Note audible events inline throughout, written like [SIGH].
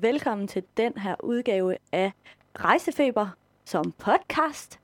og velkommen til den her udgave af Rejsefeber som podcast.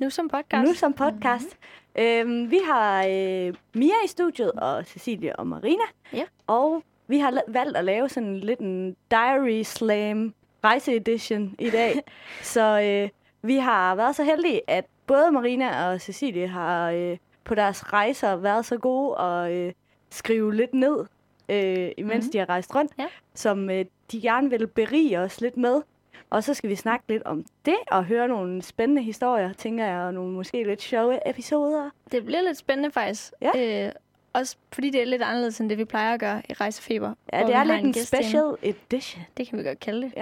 Nu som podcast. Nu som podcast. Mm-hmm. Øhm, vi har øh, Mia i studiet, og Cecilie og Marina. Ja. Og vi har la- valgt at lave sådan lidt en diary slam rejse edition i dag. [LAUGHS] så øh, vi har været så heldige, at både Marina og Cecilie har øh, på deres rejser været så gode at øh, skrive lidt ned, øh, imens mm-hmm. de har rejst rundt, Ja. som øh, de gerne vil berige os lidt med. Og så skal vi snakke lidt om det, og høre nogle spændende historier, tænker jeg, og nogle måske lidt sjove episoder. Det bliver lidt spændende faktisk. Ja. Øh, også fordi det er lidt anderledes, end det vi plejer at gøre i Rejsefeber. Ja, det er lidt en inde. special edition, Det kan vi godt kalde det.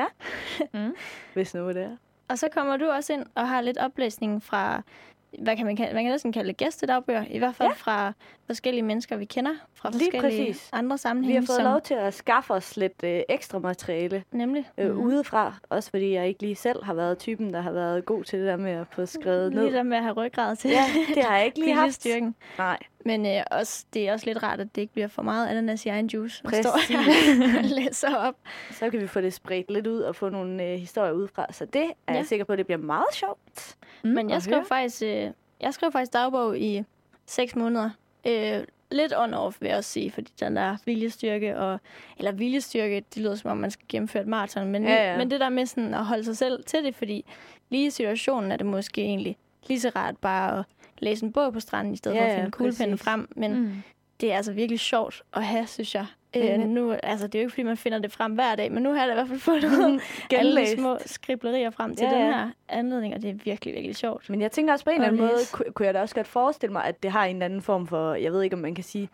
[LAUGHS] hvis nu det er. Og så kommer du også ind og har lidt oplæsning fra, hvad kan man, kalde, man kan næsten kalde det gæstedagbøger, i hvert fald Ja. fra forskellige mennesker, vi kender fra Lige forskellige præcis. andre Vi sammenhænge. har fået som, lov til at skaffe os lidt øh, ekstra materiale Nemlig. øh, Mhm. udefra. Også fordi jeg ikke lige selv har været typen, der har været god til det der med at få skrevet ned. Lige der med at have ryggrad til Ja, det har jeg ikke [LAUGHS] lige haft. viljestyrken. Nej, Men øh, også, det er også lidt rart, at det ikke bliver for meget ananas i egen juice. Man står [LAUGHS] og læser op. så kan vi få det spredt lidt ud og få nogle øh, historier udefra. Så det er ja. Jeg sikker på, at det bliver meget sjovt. Men at jeg skrev faktisk, øh, jeg skrev faktisk dagbog i seks måneder. Øh, lidt on-off, vil jeg også sige, fordi den der viljestyrke, og, eller viljestyrke, det lyder som om, man skal gennemføre et maraton, men, Ja, ja. men det der med sådan at holde sig selv til det, fordi lige i situationen er det måske egentlig lige så rart bare at læse en bog på stranden, i stedet Ja, for at ja, finde kuglepinden præcis. frem, men mm. det er altså virkelig sjovt at have, synes jeg. Øh, nu, altså, det er jo ikke, fordi man finder det frem hver dag, men nu har jeg da i hvert fald fundet [LAUGHS] alle de små skriblerier frem til Ja, ja, den ja. her anledning, og det er virkelig, virkelig sjovt. Men jeg tænker også på en eller anden måde, kunne jeg da også godt forestille mig, at det har en eller anden form for, jeg ved ikke, om man kan sige,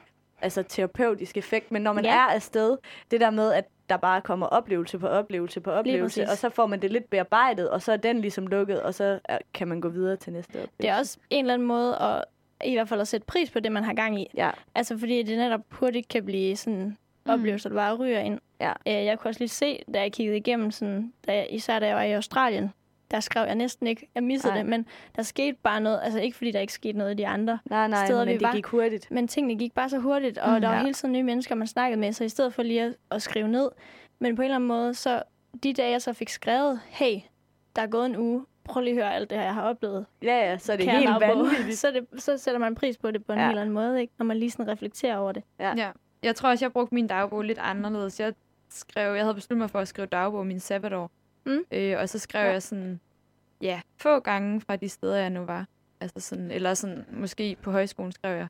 altså terapeutisk effekt, men når man Ja. er afsted, det der med, at der bare kommer oplevelse på oplevelse på oplevelse, og så får man det lidt bearbejdet, og så er den ligesom lukket, og så er, kan man gå videre til næste oplevelse. Det er også en eller anden måde at i hvert fald at sætte pris på det, man har gang i. Ja, Altså fordi det netop hurtigt kan blive sådan oplevelser, der bare ryger ind. Ja. Øh, Jeg kunne også lige se, da jeg kiggede igennem, sådan, da jeg, især da jeg var i Australien, der skrev jeg næsten ikke, jeg missede Nej. det, men der skete bare noget, altså ikke fordi der ikke skete noget i de andre, nej, nej, Steder, men vi det var. gik hurtigt. men tingene gik bare så hurtigt, og Mm, der var ja. hele tiden nye mennesker, man snakkede med, så i stedet for lige at, at skrive ned, men på en eller anden måde, så de dage, jeg så fik skrevet, hey, der er gået en uge, prøv lige at høre alt det her, jeg har oplevet. Ja, ja, så er det Kære helt dagbog. vanvittigt. [LAUGHS] så, det, så sætter man pris på det på en ja. helt anden måde, ikke? når man lige sådan reflekterer over det. Ja. Ja. Jeg tror også, jeg brugte min dagbog lidt anderledes. Jeg skrev, jeg havde besluttet mig for at skrive dagbog min sabbatår. Mm. Øh, og så skrev Ja. jeg sådan, ja, få gange fra de steder, jeg nu var. Altså sådan, eller sådan, måske på højskolen skrev jeg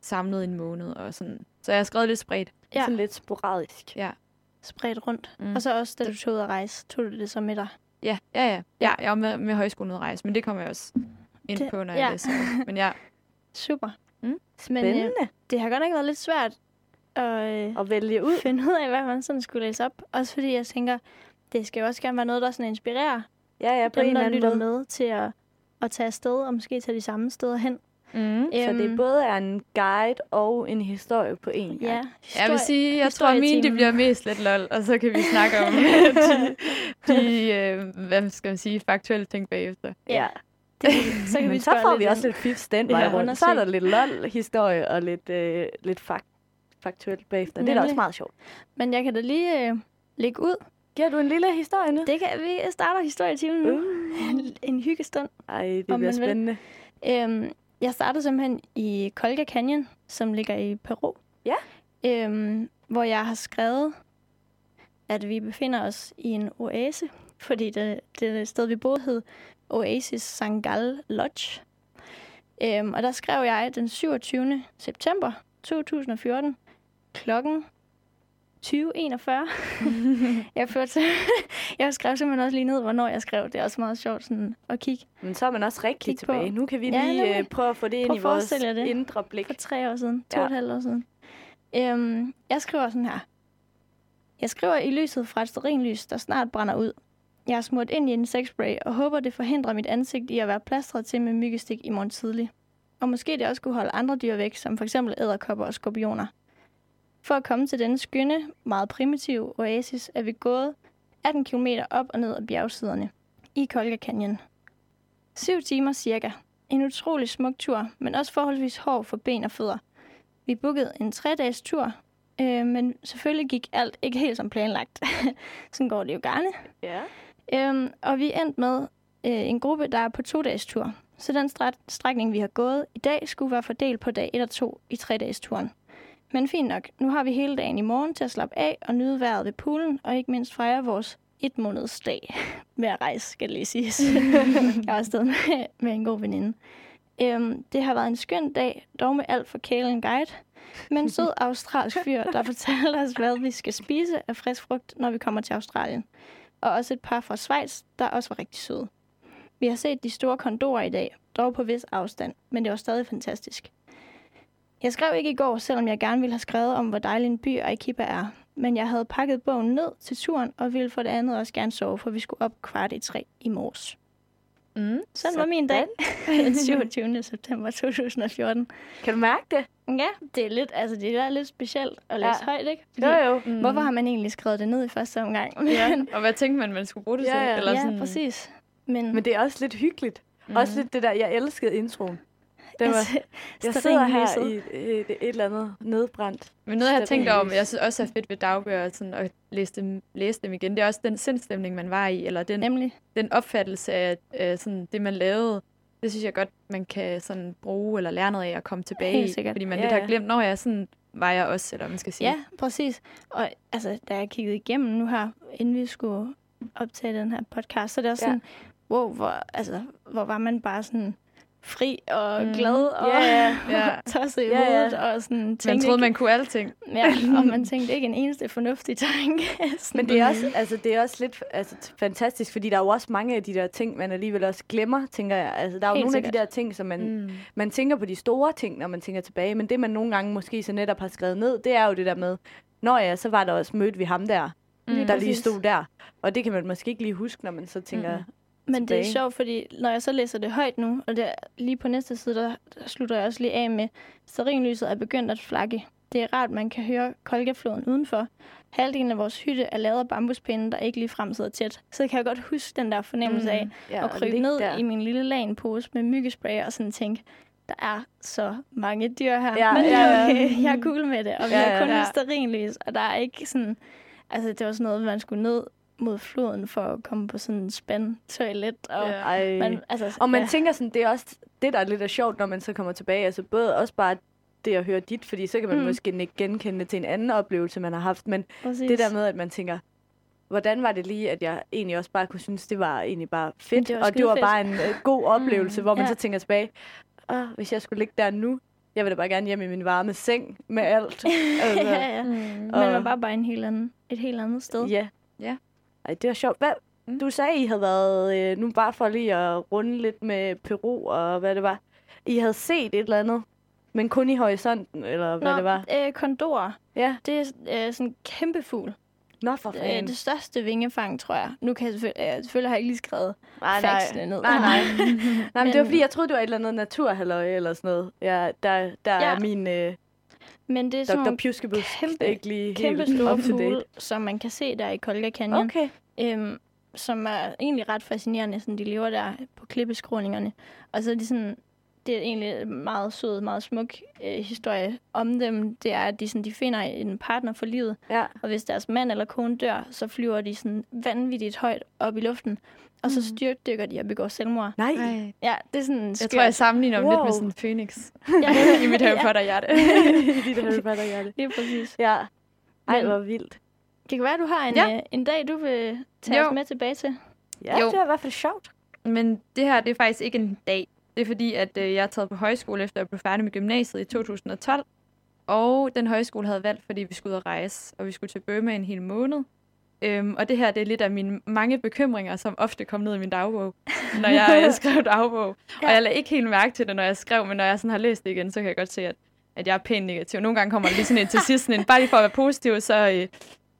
samlet en måned og sådan. Så jeg har skrevet lidt spredt. Ja. Sådan lidt sporadisk. Ja. Spredt rundt. Mm. Og så også, da du tog ud at rejse, tog du det så med dig. Ja, ja, ja. Ja, jeg var med, med højskolen ud at rejse, men det kommer jeg også ind Det- på, når ja. jeg læser. Men ja, Super. Mm. Men Spændende øh, det har godt nok været lidt svært at øh, at vælge ud. finde ud af, hvad man sådan skulle læse op. Også fordi jeg tænker, det skal jo også gerne være noget, der sådan inspirerer Ja, ja, på dem, en eller der anden lytter måde. med til at, at tage afsted, og måske tage de samme steder hen. mm. Så det Øhm, både er en guide og en historie på en gang. Ja, Jeg vil historie- sige, jeg tror, mine de historietimen. bliver mest lidt lol, og så kan vi snakke om [LAUGHS] de, de øh, hvad skal man sige, faktuelle ting bagefter. ja. Det, så kan vi [LAUGHS] så får lidt vi også lidt fifs den Ja, vej rundt. Så er der lidt lol-historie og lidt, øh, lidt fak- faktuelt bagefter. Det er da Nemlig. også meget sjovt. Men jeg kan da lige øh, lægge ud. Giver du en lille historie nu? Det kan vi starter historietimen nu. Uh. [LAUGHS] en hyggestund. Ej, det bliver man vil. spændende. Øhm, jeg startede simpelthen i Colga Canyon, som ligger i Peru. Ja. Øhm, hvor jeg har skrevet, at vi befinder os i en oase, fordi det, det sted, vi boede, hed Oasis Sangal Lodge. Øhm, og der skrev jeg den 27. september 2014 klokken 2041. [LAUGHS] jeg, førte, [LAUGHS] jeg skrev simpelthen også lige ned, hvornår jeg skrev. Det er også meget sjovt sådan, at kigge Men så er man også rigtig Kig på. tilbage. Nu kan vi Ja, lige nemlig. øh, prøve at få det ind i vores det. indre blik. for tre år siden, to Ja. og et halvt år siden. Øhm, jeg skriver sådan her. Jeg skriver i lyset fra et sterinlys, der snart brænder ud. Jeg er smurt ind i en sexspray og håber, det forhindrer mit ansigt i at være plastret til med myggestik i morgen tidlig. Og måske det også kunne holde andre dyr væk, som f.eks. æderkopper og skorpioner. For at komme til denne skønne, meget primitive oasis, er vi gået 18 km op og ned ad bjergsiderne i Colga Canyon. Syv timer cirka. En utrolig smuk tur, men også forholdsvis hård for ben og fødder. Vi bookede en tre-dages tur Øh, men selvfølgelig gik alt ikke helt som planlagt. [LAUGHS] Sådan går det jo gerne. Ja. Øhm, og vi endte med øh, en gruppe, der er på to dages tur. Så den strækning, vi har gået i dag, skulle være fordelt på dag 1 og 2 i tre dages turen. Men fint nok, nu har vi hele dagen i morgen til at slappe af og nyde vejret ved poolen, og ikke mindst fejre vores et måneds dag [LAUGHS] med at rejse, skal det lige siges. [LAUGHS] jeg var afsted med, med en god veninde. Øhm, det har været en skøn dag, dog med alt for kælen guide. Men en sød australsk fyr, der fortæller os, hvad vi skal spise af frisk frugt, når vi kommer til Australien. Og også et par fra Schweiz, der også var rigtig søde. Vi har set de store kondorer i dag, dog på vis afstand, men det var stadig fantastisk. Jeg skrev ikke i går, selvom jeg gerne ville have skrevet om, hvor dejlig en by Aikipa er. Men jeg havde pakket bogen ned til turen, og ville for det andet også gerne sove, for vi skulle op kvart i tre i morges. Mm. Sådan var min dag, [LAUGHS] den 27. september 2014. Kan du mærke det? Ja, det er lidt, altså det er lidt specielt at læse Ja. ja. højt, ikke? Fordi, Jo, jo. Mm. Hvorfor har man egentlig skrevet det ned i første omgang? Ja, og hvad tænkte man, man skulle bruge det Ja, til? ja. Eller ja sådan, præcis. Men, Men det er også lidt hyggeligt. Mm. Også lidt det der, jeg elskede introen. Det var, altså, jeg sidder her i et, et eller andet nedbrændt. Men noget, jeg har tænkt over, jeg synes også er fedt ved dagbøger, sådan at læse dem, læse dem igen, det er også den sindstemning, man var i, eller den, Nemlig. den opfattelse af øh, sådan, det, man lavede. Det synes jeg godt, man kan sådan bruge eller lære noget af at komme tilbage Helt i. sikkert. Fordi man Ja, lidt har glemt, når jeg sådan var jeg også, eller man skal sige. Ja, præcis. Og altså, da jeg kiggede igennem nu her, inden vi skulle optage den her podcast, så er det også Ja. sådan, wow, hvor, altså, hvor var man bare sådan fri og Mm. glad og Ja, ja. Ja. [LAUGHS] tosset i ja. hovedet. Og sådan, Man tænkte troede, ikke, man kunne alting. Ja, og man [LAUGHS] tænkte ikke en eneste fornuftig tanke. [LAUGHS] Men det er, også, altså, det er også lidt altså, fantastisk, fordi der er jo også mange af de der ting, man alligevel også glemmer, tænker jeg. Altså, der er jo Helt nogle af de sikkert. der ting, som man, Mm. man tænker på de store ting, når man tænker tilbage, men det, man nogle gange måske så netop har skrevet ned, det er jo det der med, når ja, så var der også mødt vi ham der, Mm. der lige stod der. Og det kan man måske ikke lige huske, når man så tænker, Mm. Men det er tilbage. sjovt, fordi når jeg så læser det højt nu, og det er lige på næste side, der, der slutter jeg også lige af med, stearinlyset er begyndt at flakke. Det er rart, man kan høre Kolgafloden udenfor. Halvdelen af vores hytte er lavet af bambuspinde, der ikke lige frem sidder tæt. Så kan jeg godt huske den der fornemmelse af ja, at krybe ned der. i min lille lagenpose med myggespray og sådan tænke, der er så mange dyr her, Ja, men ja, okay, jeg er cool med det, og vi Ja, har kun Ja. stearinlys, og der er ikke sådan, altså det var sådan noget, man skulle ned mod floden for at komme på sådan en spand toilet, og Ja. Man, altså, Og man ja, tænker sådan, det er også det, der er lidt er sjovt, når man så kommer tilbage. Altså både også bare det at høre dit, fordi så kan man mm. Mm. måske ikke genkende til en anden oplevelse, man har haft. Men præcis. det der med, at man tænker, hvordan var det lige, at jeg egentlig også bare kunne synes, det var egentlig bare fedt. Det og det var skidefedt. bare en øh, god oplevelse, Mm, hvor man ja. så tænker tilbage, Åh, hvis jeg skulle ligge der nu, jeg vil da bare gerne hjem i min varme seng med alt. [LAUGHS] Altså, ja, ja. Mm. Men Og- man var bare, bare en helt anden, et helt andet sted. Ja. Ja. Ej, det var sjovt. Hvad, Mm. du sagde, I havde været, øh, nu bare for lige at runde lidt med Peru og hvad det var. I havde set et eller andet, men kun i horisonten, eller hvad Nå, det var. Øh, kondorer, Ja. det er øh, sådan en kæmpe fugl. Nå for Øh, fanden. det største vingefang, tror jeg. Nu kan jeg selvfølgelig, øh, selvfølgelig har jeg ikke lige skrevet nej, nej. ned. Nej, nej. [LAUGHS] nej, men det var Men- fordi, jeg troede, det var et eller andet naturhalløj eller sådan noget. Ja, der, der. Ja. er min øh, Men det er sådan Dr. Pjuskebus kæmpe- ikke lige kæmpe store fugle, som man kan se der i Kolga Canyon. Okay. Øhm, som er egentlig ret fascinerende. Sådan, de lever der på klippeskråningerne. Og så er de sådan, det er egentlig en meget sød, meget smuk øh, historie om dem. Det er, at de, sådan, de finder en partner for livet. Ja. Og hvis deres mand eller kone dør, så flyver de sådan vanvittigt højt op i luften. Og så Mhm. styrtdykker de og begår selvmord. Nej. Ej. Ja, det er sådan Jeg skørt. tror, jeg sammenligner dem lidt Wow. med sådan en phoenix ja, [LAUGHS] i mit Harry Potter-hjerte. [LAUGHS] I dit Harry Potter hjerte. lige præcis. Ja. Ej, hvor vildt. Det kan være, du har en, Ja. øh, en dag, du vil tage Jo. os med tilbage til. Ja, Jo. det var i hvert fald sjovt. Men det her, det er faktisk ikke en dag. Det er fordi, at øh, jeg er taget på højskole, efter jeg blev færdig med gymnasiet i 2012. Og den højskole havde valgt, fordi vi skulle ud og rejse, og vi skulle til Burma en hel måned. Øhm, og det her, det er lidt af mine mange bekymringer, som ofte kom ned i min dagbog, [LAUGHS] når jeg øh, skrev dagbog. Ja. Og jeg lagde ikke helt mærke til det, når jeg skrev, men når jeg sådan har læst det igen, så kan jeg godt se, at, at jeg er pænt negativ. Nogle gange kommer der lige sådan en til sidst, sådan en, bare lige for at være positiv, så, øh,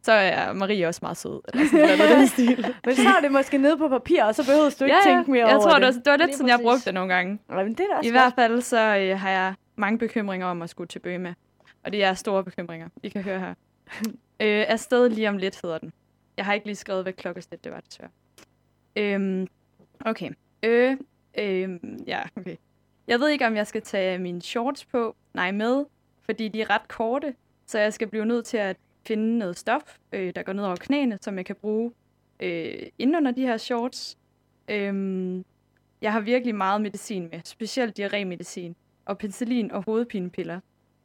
så er Marie også meget sød. Eller sådan noget den stil. [LAUGHS] Men så er det måske nede på papir, og så behøver du ikke ja, tænke mere jeg over tror, det. det var, det var lidt Lige sådan, jeg brugte det nogle gange. Ja, men det er også I hvert fald så øh, har jeg mange bekymringer om at skulle til Bøma. Og det er store bekymringer, I kan høre her. [LAUGHS] øh, afsted lige om lidt hedder den. Jeg har ikke lige skrevet, hvad klokkeslæt det var, desværre. Øhm, okay. Øh, øh, ja, okay. Jeg ved ikke, om jeg skal tage mine shorts på. Nej, med. Fordi de er ret korte. Så jeg skal blive nødt til at finde noget stof, øh, der går ned over knæene, som jeg kan bruge øh, inden under de her shorts. Øhm, jeg har virkelig meget medicin med, specielt diarrémedicin og penicillin og hovedpinepiller.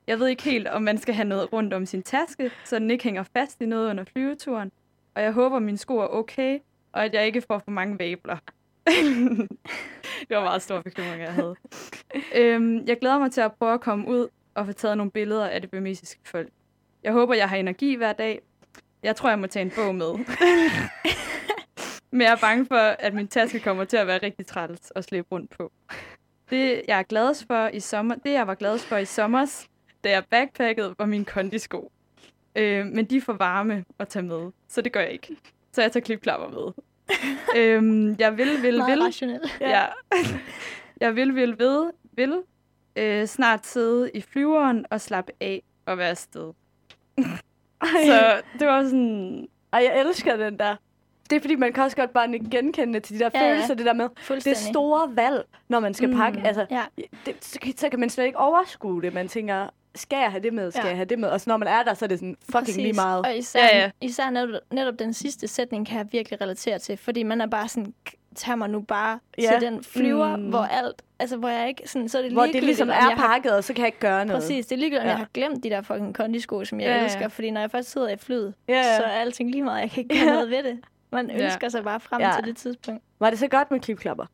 Jeg ved ikke helt, om man skal have noget rundt om sin taske, så den ikke hænger fast i noget under flyveturen. Og jeg håber, mine sko er okay, og at jeg ikke får for mange vabler. [LAUGHS] det var meget stor bekymring, jeg havde. [LAUGHS] øhm, jeg glæder mig til at prøve at komme ud og få taget nogle billeder af det burmesiske folk. Jeg håber, jeg har energi hver dag. Jeg tror, jeg må tage en bog med. [LAUGHS] Men jeg er bange for, at min taske kommer til at være rigtig træls at slæbe rundt på. Det, jeg er gladest for i sommer, det, jeg var gladest for i sommer, da jeg backpackede, var mine kondisko. Øh, men de er for varme at tage med, så det gør jeg ikke. Så jeg tager klipklapper med. [LAUGHS] øhm, jeg vil, vil, Meget vil. rationelt. Ja. [LAUGHS] jeg vil, vil, vil, vil øh, snart sidde i flyveren og slappe af og være afsted. Så det var sådan... Ej, jeg elsker den der. Det er fordi, man kan også godt bare genkende til de der Ja, ja, ja. følelser, det der med det store valg, når man skal Mm. pakke. Altså, Ja, det, så, så kan man slet ikke overskue det. Man tænker, skal jeg have det med? Skal Ja. jeg have det med? Og så når man er der, så er det sådan fucking præcis. lige meget. Og især, Ja, ja, ja. ja. især netop, netop den sidste sætning kan jeg virkelig relatere til, fordi man er bare sådan, "K- tag mig nu bare Ja. ja. til den flyver, Mm. hvor alt, altså hvor jeg ikke, sådan, så er det Hvor det ligesom om er pakket, og så kan jeg ikke gøre noget. Præcis, det er ligegyldigt, Ja. jeg har glemt de der fucking kondisko, som jeg Ja, ja, ja. elsker. Fordi når jeg først sidder i flyet, Ja, ja. så er alting lige meget. Jeg kan ikke gøre Ja. noget ved det. Man Ja. ønsker sig bare frem Ja. til det tidspunkt. Var det så godt med klipklapper?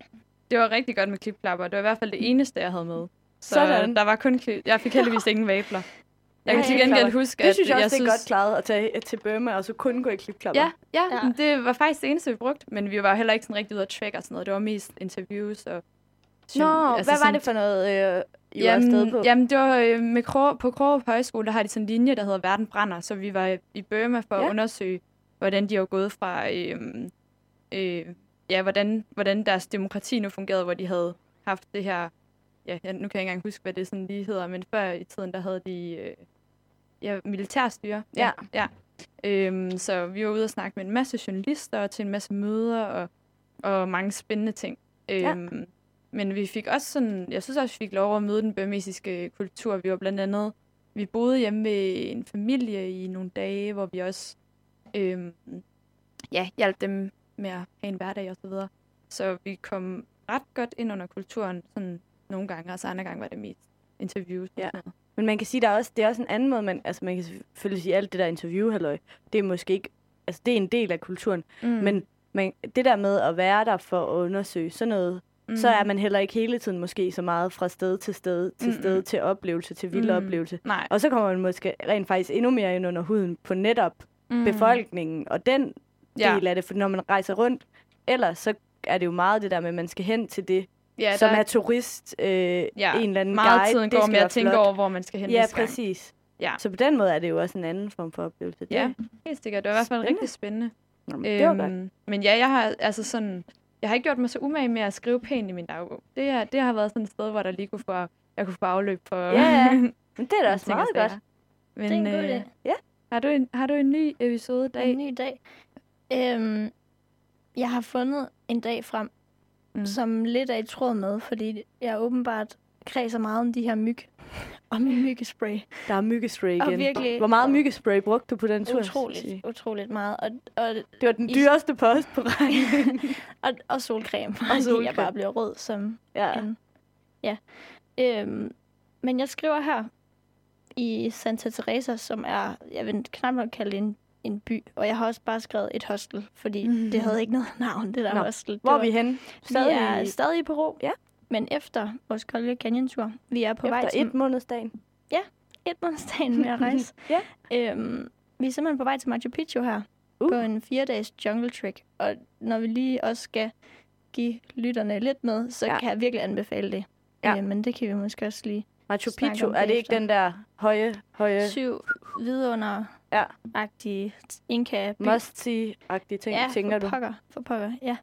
Det var rigtig godt med klipklapper. Det var i hvert fald det eneste, jeg havde med. Så Sådan. der var kun klip. Jeg fik heldigvis ingen vabler. [LAUGHS] Jeg kan til ikke gengæld huske, Det at synes jeg også, det er synes... godt klaret at tage til Burma, og så kun gå i klipklapper. Ja, ja, Ja. det var faktisk det eneste, vi brugte. Men vi var heller ikke sådan rigtig ude at track og sådan noget. Det var mest interviews og... Nå, altså hvad var sådan- det for noget, øh, I var afsted på? Jamen, jamen det var øh, med Krog, på Krogerup Højskole, der har de sådan en linje, der hedder Verden brænder. Så vi var i Burma for Ja. at undersøge, hvordan de var gået fra... Øh, øh, ja, hvordan, hvordan deres demokrati nu fungerede, hvor de havde haft det her... Ja, nu kan jeg ikke engang huske, hvad det sådan lige hedder, men før i tiden, der havde de... Øh, ja, militærstyre. Ja. ja. Øhm, så vi var ude og snakke med en masse journalister og til en masse møder og, og mange spændende ting. Ja. Øhm, Men vi fik også sådan, jeg synes også, vi fik lov at møde den burmesiske kultur. Vi var blandt andet, vi boede hjemme ved en familie i nogle dage, hvor vi også øhm, ja, hjalp dem med at have en hverdag og så videre. Så vi kom ret godt ind under kulturen sådan nogle gange, og så andre gange var det mest interviews. og Ja. sådan noget. Men man kan sige, der er også, det er også en anden måde, man, altså man kan selvfølgelig sige, alt det der interview, halløj, det er måske ikke, altså det er en del af kulturen, Mm. men man, det der med at være der for at undersøge sådan noget, mm. så er man heller ikke hele tiden måske så meget fra sted til sted, til Mm-mm. sted, til oplevelse, til vild Mm. oplevelse. Nej. Og så kommer man måske rent faktisk endnu mere ind under huden på netop Mm. befolkningen og den Ja. del af det, for når man rejser rundt, ellers så er det jo meget det der med, at man skal hen til det, ja, som der er turist, øh, ja, en eller anden meget guide. tiden det går skal med at tænke flot. over, hvor man skal hen Ja, næste gang. præcis. Ja. Så på den måde er det jo også en anden form for oplevelse. Det, Ja, helt sikkert. Det var i hvert fald Spændende. rigtig spændende. Nå, men det var godt. men ja, jeg har altså sådan, jeg har ikke gjort mig så umage med at skrive pænt i min dagbog. Det, er, det har været sådan et sted, hvor der lige kunne få, jeg kunne få afløb for Ja, ja. [LAUGHS] Men det er da også meget godt. Men, Det er en god øh, idé. har, du en, har du en ny episode i dag? En ny dag. Øhm, jeg har fundet en dag frem. Mm. som lidt er i tråd med, fordi jeg åbenbart kredser meget om de her myg. Og min myggespray. Der er myggespray Og igen. virkelig Hvor meget myggespray brugte du på den tur? utroligt, utroligt meget. Og, og, Det var den dyreste post på regningen. [LAUGHS] og, og solcreme. Og Og solcreme. jeg bare bliver rød som ja. en. Ja. Øhm, men jeg skriver her i Santa Teresa, som er, jeg vil knap nok kalde en, en by. Og jeg har også bare skrevet et hostel, fordi mm. det havde ikke noget navn, det der Nå, hostel. Det Hvor er vi henne? Vi er stadig i Peru. Ja. Men efter vores kolde canyon-tur, vi er på vej Efter til et månedsdagen. et månedsdagen med at [LAUGHS] rejse. Ja. øhm, vi er simpelthen på vej til Machu Picchu her, Uh. på en fire-dages jungle trek. Og når vi lige også skal give lytterne lidt med, så Ja. ja. kan jeg virkelig anbefale det. Ja. Øh, men det kan vi måske også lige. Machu Picchu, er det det ikke efter. den der høje, høje Syv vidunder Ja. agtige inka must-see-agtige ting, ja, tænker for du? pokker, for pokker, ja.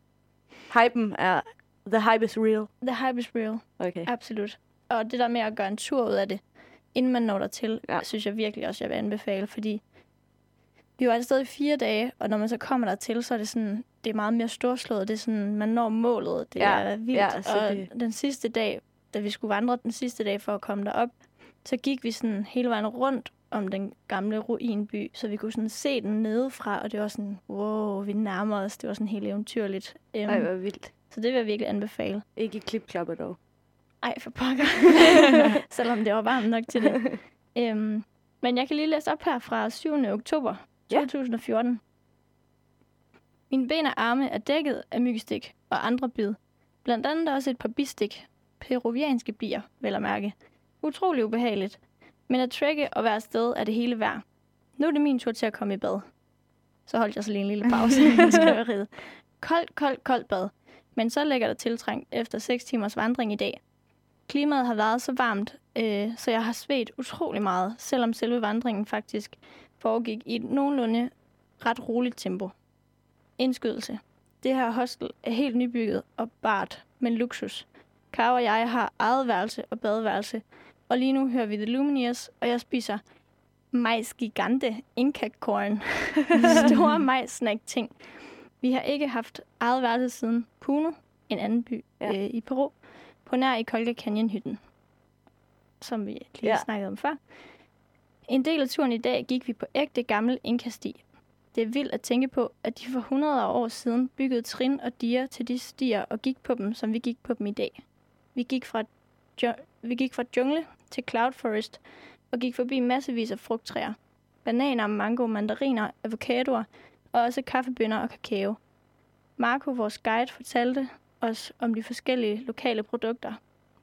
Hypen er... The hype is real. The hype is real. Okay. Absolut. Og det der med at gøre en tur ud af det, inden man når dertil, Ja. synes jeg virkelig også, jeg vil anbefale, fordi vi var afsted i fire dage, og når man så kommer dertil, så er det sådan, det er meget mere storslået. Det er sådan, man når målet. Det Ja, er vildt. ja, så og det- den sidste dag, da vi skulle vandre den sidste dag for at komme derop, så gik vi sådan hele vejen rundt om den gamle ruinby, så vi kunne sådan se den nedefra, og det var sådan, wow, vi nærmer os. Det var sådan helt eventyrligt. Um, Ej, hvor vildt. så det vil jeg virkelig anbefale. Ikke i klipklapper dog. Ej, for pokker. [LAUGHS] Selvom det var varmt nok til det. um, [LAUGHS] men jeg kan lige læse op her fra 7. oktober Ja. 2014. Mine ben og arme er dækket af myggestik og andre bid. Blandt andet også et par bistik. Peruvianske bier, vel at mærke. Utrolig ubehageligt. Men at trække og være sted er det hele værd. Nu er det min tur til at komme i bad. Så holdt jeg så lige en lille pause [LAUGHS] i skriveriet. Koldt, koldt, koldt bad. Men så lægger der tiltrængt efter 6 timers vandring i dag. Klimaet har været så varmt, øh, så jeg har svedt utrolig meget, selvom selve vandringen faktisk foregik i et nogenlunde ret roligt tempo. Indskydelse. Det her hostel er helt nybygget og bart, men luksus. Karo og jeg har eget værelse og badeværelse, og lige nu hører vi The Lumineers, og jeg spiser majs gigante Inca corn. [LAUGHS] Store [LAUGHS] majs snack ting. Vi har ikke haft eget værelse siden Puno, en anden by Ja. øh, i Peru, på nær i Colca Canyon hytten, som vi lige Ja. snakkede om før. En del af turen i dag gik vi på ægte gammel Inka-sti. Det er vildt at tænke på, at de for 100 år siden byggede trin og diger til de stier og gik på dem, som vi gik på dem i dag. Vi gik fra, vi gik fra jungle til cloud forest og gik forbi massevis af frugttræer. Bananer, mango, mandariner, avocadoer og også kaffebønner og kakao. Marco, vores guide, fortalte os om de forskellige lokale produkter.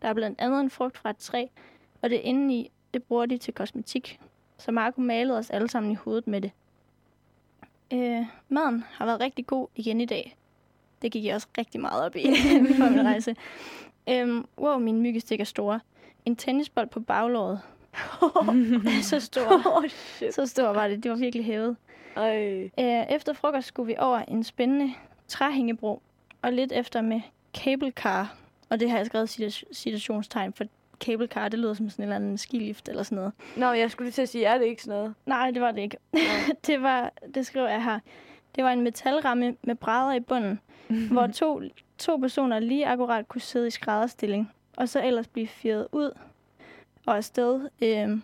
Der er blandt andet en frugt fra et træ, og det indeni, det bruger de til kosmetik. Så Marco malede os alle sammen i hovedet med det. Øh, maden har været rigtig god igen i dag. Det gik jeg også rigtig meget op i [LAUGHS] på min rejse. Øhm, wow, mine myggestik er store. En tennisbold på baglåret. [LAUGHS] [LAUGHS] så stor. oh, shit. Så stor var det. Det var virkelig hævet. Ej. Øh, efter frokost skulle vi over en spændende træhængebro, og lidt efter med cable car. Og det har jeg skrevet cita- citationstegn, for cable car, det lyder som sådan en eller anden skilift eller sådan noget. Nå, jeg skulle lige til at sige, er det ikke sådan noget? Nej, det var det ikke. [LAUGHS] det var, det skriver jeg her. Det var en metalramme med brædder i bunden, hvor to, to personer lige akkurat kunne sidde i skrædderstilling, og så ellers blive fyret ud og afsted øh,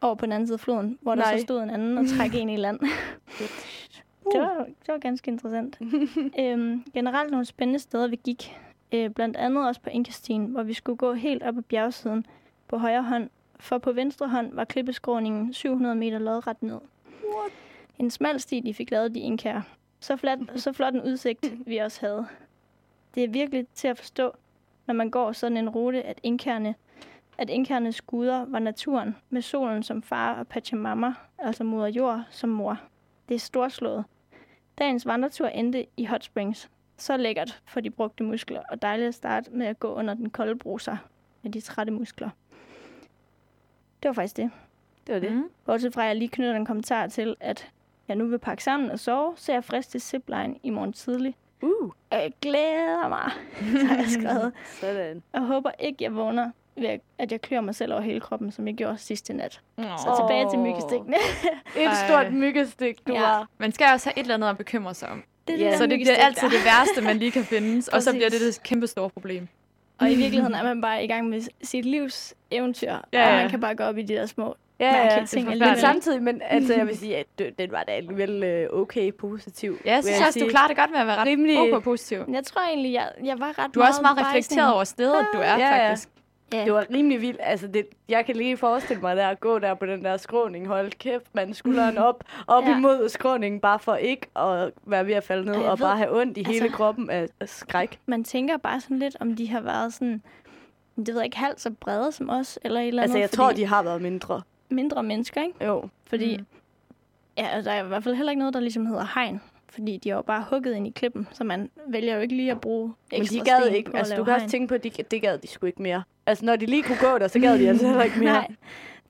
over på den anden side af floden, hvor Nej. der så stod en anden og trække en i land. [LAUGHS] det, var, det var ganske interessant. [LAUGHS] øhm, generelt nogle spændende steder, vi gik. Øh, blandt andet også på Inkastien, hvor vi skulle gå helt op ad bjergsiden på højre hånd, for på venstre hånd var klippeskråningen 700 meter lodret ned. What? En smal sti, de fik lavet de inkær. Så, flat, [LAUGHS] så flot en udsigt, vi også havde. Det er virkelig til at forstå, når man går sådan en rute, at inkærne, at inkærnes guder var naturen, med solen som far og Pachamama, altså moder jord, som mor. Det er storslået. Dagens vandretur endte i Hot Springs. Så lækkert for de brugte muskler, og dejligt at starte med at gå under den kolde bruser med de trætte muskler. Det var faktisk det. Det var det. Mm. Bortset fra, at jeg lige knytter en kommentar til, at jeg nu vil pakke sammen og sove, så er jeg frisk til zipline i morgen tidlig. Uh, Og jeg glæder mig, [LAUGHS] så har jeg skrevet. sådan. Og håber ikke, jeg vågner ved, at jeg klør mig selv over hele kroppen, som jeg gjorde sidste nat. Så Åh. tilbage til myggestikkene. Et [LAUGHS] Ej. stort myggestik, du Ja. var. Man skal også have et eller andet at bekymre sig om. Det er der Så det bliver altid det værste, man lige kan findes, og så bliver det det kæmpe store problem. Og i virkeligheden er man bare i gang med sit livs eventyr, Ja, og ja. man kan bare gå op i de der små Ja, mærkelige ja. ting det er Men samtidig, men altså, jeg vil sige, at det, den var da alligevel øh, okay positiv. Ja, jeg synes også, du klarer det godt med at være ret Rimelig- rimelig... ok positiv. Jeg tror egentlig, jeg, jeg var ret Du er også meget reflekteret over stedet, du er Ja, ja. faktisk. Ja. Det var rimelig vildt. Altså, det, jeg kan lige forestille mig der at gå der på den der skråning. Hold kæft, man skulderen op, op Ja. imod skråningen, bare for ikke at være ved at falde ned, Og og ved- bare have ondt i hele altså- kroppen af, skræk. Man tænker bare sådan lidt, om de har været sådan, det ved jeg ikke, halvt så brede som os, eller et eller andet. Altså, jeg tror, de har været mindre. Mindre mennesker, ikke? Jo. Fordi, Mm. ja, altså, der er i hvert fald heller ikke noget, der ligesom hedder hegn. Fordi de er jo bare hugget ind i klippen, så man vælger jo ikke lige at bruge Men ekstra de gad ikke. Altså, du kan også hegn. tænke på, at de, det gad de sgu ikke mere. Altså, når de lige kunne gå der, så gad de altså heller ikke [LAUGHS] mere. Nej,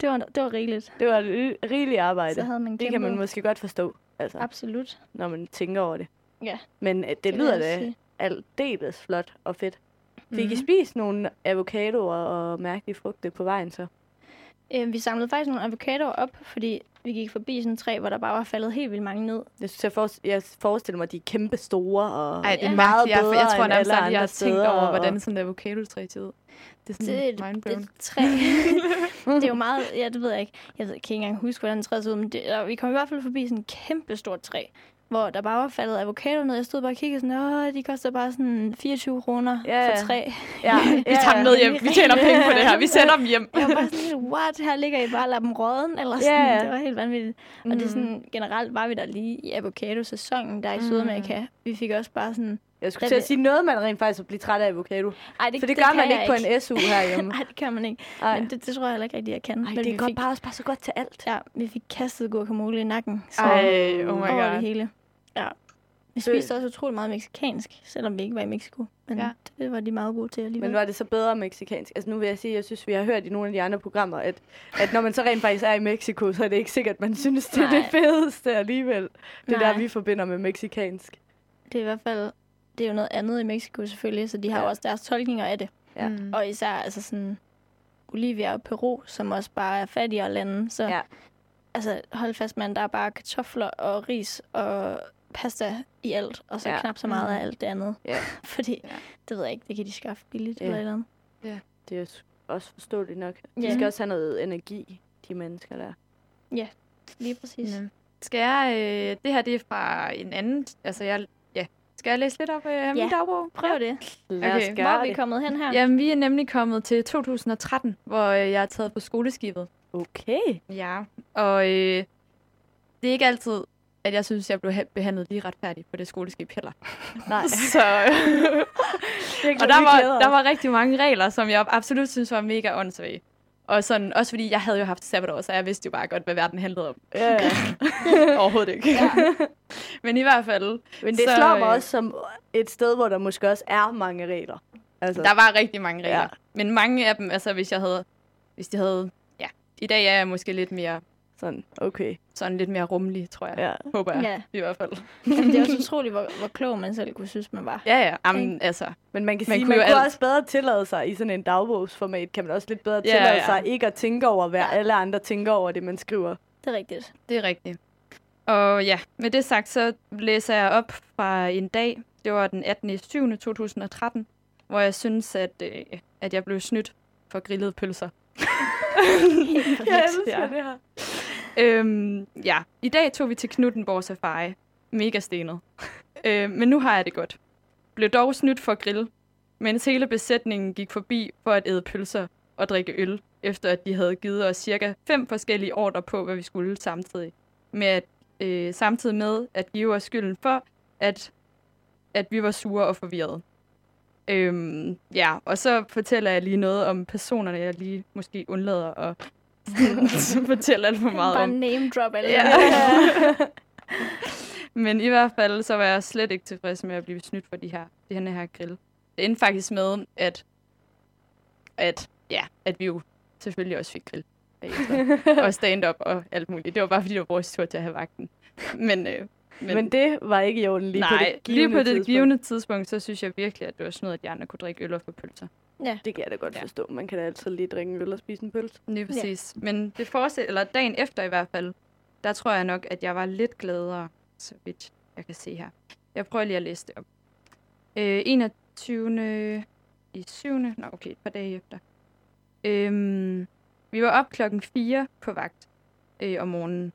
det var, det var rigeligt. Det var ri- rigeligt Så arbejde. havde man Det kan man måske godt forstå, altså, Absolut. når man tænker over det. Ja. Men øh, det, vil lyder da aldeles flot og fedt. Fik I Mhm. spist nogle avocadoer og mærkelige frugter på vejen så? Øh, vi samlede faktisk nogle avocadoer op, fordi vi gik forbi sådan et træ, hvor der bare var faldet helt vildt mange ned. Jeg, synes, jeg, forest- jeg forestiller mig, at de er kæmpe store og Ej, det er Ja. meget meget jeg, bedre jeg tror nærmest, at jeg har tænkt over, og- hvordan sådan et avocado-træ ser ud. Det er sådan Det et, det mindblown. et træ. [LAUGHS] [LAUGHS] det er jo meget, ja, det ved jeg ikke. Jeg ved, jeg kan ikke engang huske, hvordan træet så ud, men det, vi kom i hvert fald forbi sådan et kæmpe stort træ, hvor der bare var faldet avocado ned. Jeg stod bare og kiggede sådan, åh, de koster bare sådan 24 kroner Ja, ja. for træ. [LAUGHS] Ja, Vi tager dem med hjem. Vi [LAUGHS] tjener penge på det her. Vi sender dem hjem. Jeg var bare sådan helt, what, her ligger I bare og lader dem råden, eller sådan. Ja, ja. Det var helt vanvittigt. Mm. Og det er Mhm. sådan, generelt var vi der lige i avocado-sæsonen der i Mm. Sydamerika. Vi fik også bare sådan, Jeg skulle til at sige noget, man rent faktisk at blive træt af avocado. ej, det, For det gør kan man jeg ikke på en SU herhjemme. Nej, [LAUGHS] det kan man ikke. Ej, Men det, det, tror jeg heller ikke rigtig, jeg kan. Ej Men det er godt fik, bare også bare så godt til alt. Ja, vi fik kastet guacamole i nakken. Så Ej, oh my over det god. hele. Ja. Vi spiste også utrolig meget meksikansk, selvom vi ikke var i Mexico. Men Ja. det var de meget gode til alligevel. Men var det så bedre mexikansk? Altså nu vil jeg sige, jeg synes, vi har hørt i nogle af de andre programmer, at, at når man så rent faktisk er i Mexico, så er det ikke sikkert, at man synes, det er Nej. det fedeste alligevel. Det er Nej. der, vi forbinder med mexikansk. Det er i hvert fald det er jo noget andet i Mexico selvfølgelig, så de har Ja. jo også deres tolkninger af det. Ja. Mm. Og især altså sådan Bolivia og Peru, som også bare er fattigere lande. Så Ja. altså, hold fast, man, der er bare kartofler og ris og pasta i alt, og så Ja. ja. knap så meget Mm. af alt det andet. Ja. [LAUGHS] Fordi, Ja. det ved jeg ikke, det kan de skaffe billigt Ja. eller eller andet. Det er også forståeligt nok. De Ja. skal også have noget energi, de mennesker der. Lige præcis. Ja. Skal jeg... Øh, det her, det er fra en anden... Altså, jeg... Ja. Skal jeg læse lidt op øh, min Ja. dagbog? Prøv det. Lad os Okay, Hvor er vi det. kommet hen her? Jamen, vi er nemlig kommet til 2013, hvor øh, jeg er taget på skoleskibet. Okay. Ja. Og øh, det er ikke altid, at jeg synes, jeg blev behandlet lige retfærdigt på det skoleskib heller. [LAUGHS] Nej. [LAUGHS] Så, [LAUGHS] og der var, der var rigtig mange regler, som jeg absolut synes var mega åndssvage. Og sådan, også fordi jeg havde jo haft sabbatår, så jeg vidste jo bare godt, hvad verden handlede om. Ja, ja. [LAUGHS] Overhovedet ikke. Ja. [LAUGHS] Men i hvert fald, Men det Så, slår mig øh, også som et sted, hvor der måske også er mange regler. Altså, der var rigtig mange regler. Ja. Ja. Men mange af dem, altså hvis jeg havde, hvis de havde, ja, i dag er jeg måske lidt mere, sådan, okay. sådan lidt mere rummelig, tror jeg. Ja. Håber jeg, Ja. i hvert fald. Jamen, det er også [LAUGHS] utroligt, hvor, hvor klog man selv kunne synes, man var. Ja, ja, Amen, altså. Men man kan Man sige, kunne man jo kunne alt. også bedre tillade sig i sådan en dagbogsformat, kan man også lidt bedre Ja, tillade ja. sig ikke at tænke over, hvad Ja. alle andre tænker over det, man skriver. Det er rigtigt. Det er rigtigt. Og ja, med det sagt, så læser jeg op fra en dag. Det var den 18. 7. 2013, hvor jeg synes, at, øh, at jeg blev snydt for grillede pølser. [LAUGHS] Jeg elsker Ja. det her. Øhm, ja, i dag tog vi til Knuttenborg Safari. Mega stenet. [LAUGHS] øh, men nu har jeg det godt. Blev dog snydt for grill, mens hele besætningen gik forbi for at æde pølser og drikke øl, efter at de havde givet os cirka fem forskellige ordre på, hvad vi skulle samtidig. Med at, øh, samtidig med at give os skylden for, at, at vi var sure og forvirrede. Øhm, ja, og så fortæller jeg lige noget om personerne, jeg lige måske undlader at [LAUGHS] fortælle alt for meget Bare om. name drop alle. Ja. [LAUGHS] [LAUGHS] Men i hvert fald, så var jeg slet ikke tilfreds med at blive snydt for de her, det her, her grill. Det endte faktisk med, at, at, ja, at vi jo selvfølgelig også fik grill og stand-up og alt muligt. Det var bare, fordi det var vores tur til at have vagten. Men, øh, Men, Men det var ikke i orden lige nej, på det lige på det tidspunkt. givende tidspunkt, så synes jeg virkelig, at det var sådan noget, at de andre kunne drikke øl og få pølser. Det kan jeg da godt Ja. forstå. Man kan da altid lige drikke en øl og spise en pølse. Lige præcis. Ja. Men det fortsæt, eller dagen efter i hvert fald, der tror jeg nok, at jeg var lidt gladere, så vidt jeg kan se her. Jeg prøver lige at læse det op. Øh, 21. i 7. Nå, okay, et par dage efter. Øhm, vi var op klokken 4 på vagt øh, om morgenen.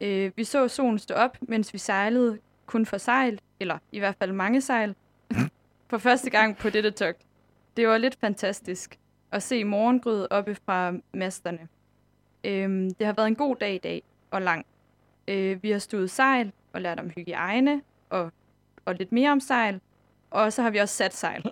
Øh, vi så solen stå op, mens vi sejlede kun for sejl, eller i hvert fald mange sejl, [LAUGHS] for første gang på dette togt. Det var lidt fantastisk at se morgengryet oppe fra masterne. Øhm, det har været en god dag i dag, og lang. Øh, vi har stået sejl og lært om hygiejne og, og lidt mere om sejl. Og så har vi også sat sejl.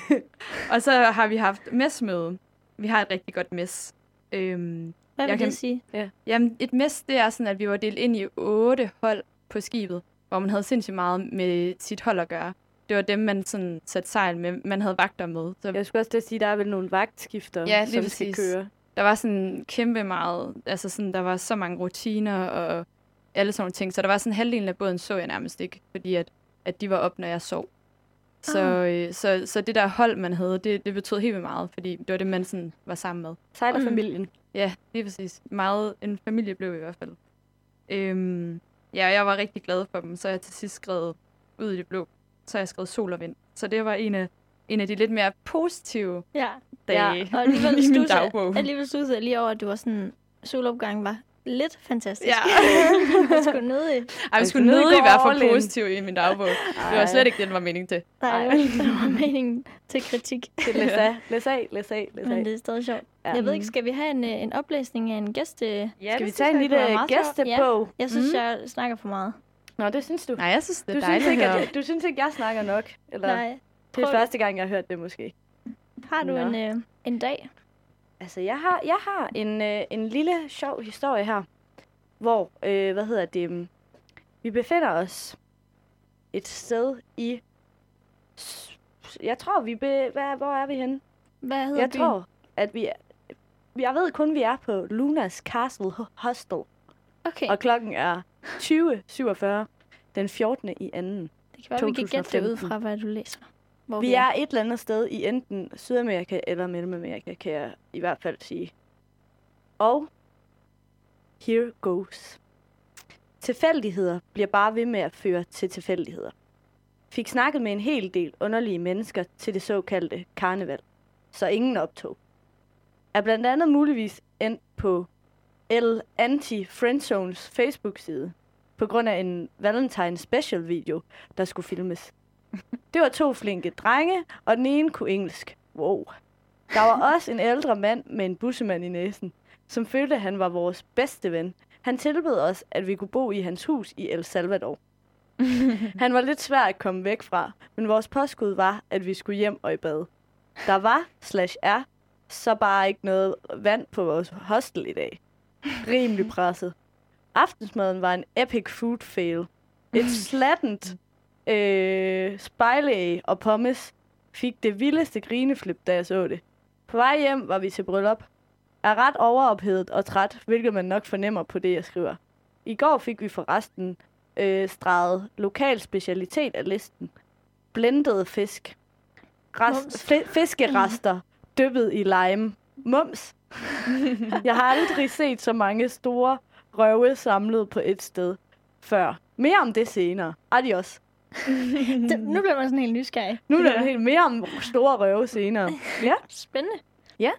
[LAUGHS] og så har vi haft mesmøde. Vi har et rigtig godt mes. Øhm, Hvad vil Jeg kan- det sige? Jamen, et mes, det er sådan, at vi var delt ind i otte hold på skibet, hvor man havde sindssygt meget med sit hold at gøre. Det var dem, man sådan satte sejl med. Man havde vagter med. Så Jeg skulle også til at sige, at der er vel nogle vagtskifter, Ja, som skal præcis. køre. der var sådan kæmpe meget, altså sådan, der var så mange rutiner og alle sådan nogle ting. Så der var sådan halvdelen af båden så jeg nærmest ikke, fordi at, at de var op, når jeg sov. Så, øh, så, så det der hold, man havde, det, det betød helt vildt meget, fordi det var det, man sådan var sammen med. Sejlerfamilien. Ja, lige præcis. Meget en familie blev vi i hvert fald. Øhm, ja, jeg var rigtig glad for dem. Så jeg til sidst skrevet ud i det blå. Så har jeg skrevet sol og vind. Så det var en af en af de lidt mere positive Ja. dage Og alligevel [LAUGHS] i min dagbog. alligevel stussede jeg lige over, at du var sådan, solopgangen var lidt fantastisk. Ja. [LAUGHS] jeg skulle nødt i. Ej, vi Jeg skulle nødig nødig være for in. positiv i min dagbog. Det var slet ikke det, den var meningen til. Nej, Ej. det var, meningen til kritik. Det læs af, læs af, læs af, læs Men det er stadig sjovt. Ja. Jeg ved ikke, skal vi have en, øh, en oplæsning af en gæste? Ja, Skal vi tage en lille gæstebog? Jeg synes, Mm. jeg snakker for meget. Nå, det synes du. Nej, jeg synes, det Du er synes, dejligt ikke, at du synes ikke, jeg snakker nok? Eller? Nej. Det er første gang, jeg har hørt det måske. Har du Nå. en, øh, en dag? Altså, jeg har, jeg har en, øh, en lille sjov historie her, hvor, øh, hvad hedder det, mm, vi befinder os et sted i, jeg tror, vi, be, hvad, hvor er vi henne? Hvad hedder Jeg byen? tror, at vi, er- jeg ved kun, vi er på Lunas Castle Ho- Hostel, Okay, og klokken er 20.47 den 14. i anden. det kan være, vi kan gætte det ud 2015. fra, hvad du læser. Hvor Vi er et eller andet sted i enten Sydamerika eller Mellemamerika, kan jeg i hvert fald sige. Og here goes. Tilfældigheder bliver bare ved med at føre til tilfældigheder. Fik snakket med en hel del underlige mennesker til det såkaldte karneval, så ingen optog. Er blandt andet muligvis endt på El Anti Friendzones Facebook-side, på grund af en Valentine Special video, der skulle filmes. [LAUGHS] Det var to flinke drenge, og den ene kunne engelsk. Wow. Der var [LAUGHS] også en ældre mand med en bussemand i næsen, som følte, at han var vores bedste ven. Han tilbød os, at vi kunne bo i hans hus i El Salvador. [LAUGHS] Han var lidt svær at komme væk fra, men vores påskud var, at vi skulle hjem og i bad. Der var, slash er, så bare ikke noget vand på vores hostel i dag. Rimelig presset. Aftensmaden var en epic food fail. Et slattent øh, spejlæg og pommes fik det vildeste grineflip, da jeg så det. På vej hjem var vi til bryllup. Er ret overophedet og træt, hvilket man nok fornemmer på det, jeg skriver. I går fik vi forresten øh, streget lokal specialitet af listen. Blendede fisk. Rest, fi- fiskerester [LAUGHS] dyppet i lime. Mums. [LAUGHS] jeg har aldrig set så mange store røve samlet på et sted før. Mere om det senere. Adios. [LAUGHS] Det, nu bliver man sådan helt nysgerrig. Nu er der helt mere om store røve senere. Ja. Spændende. Ja.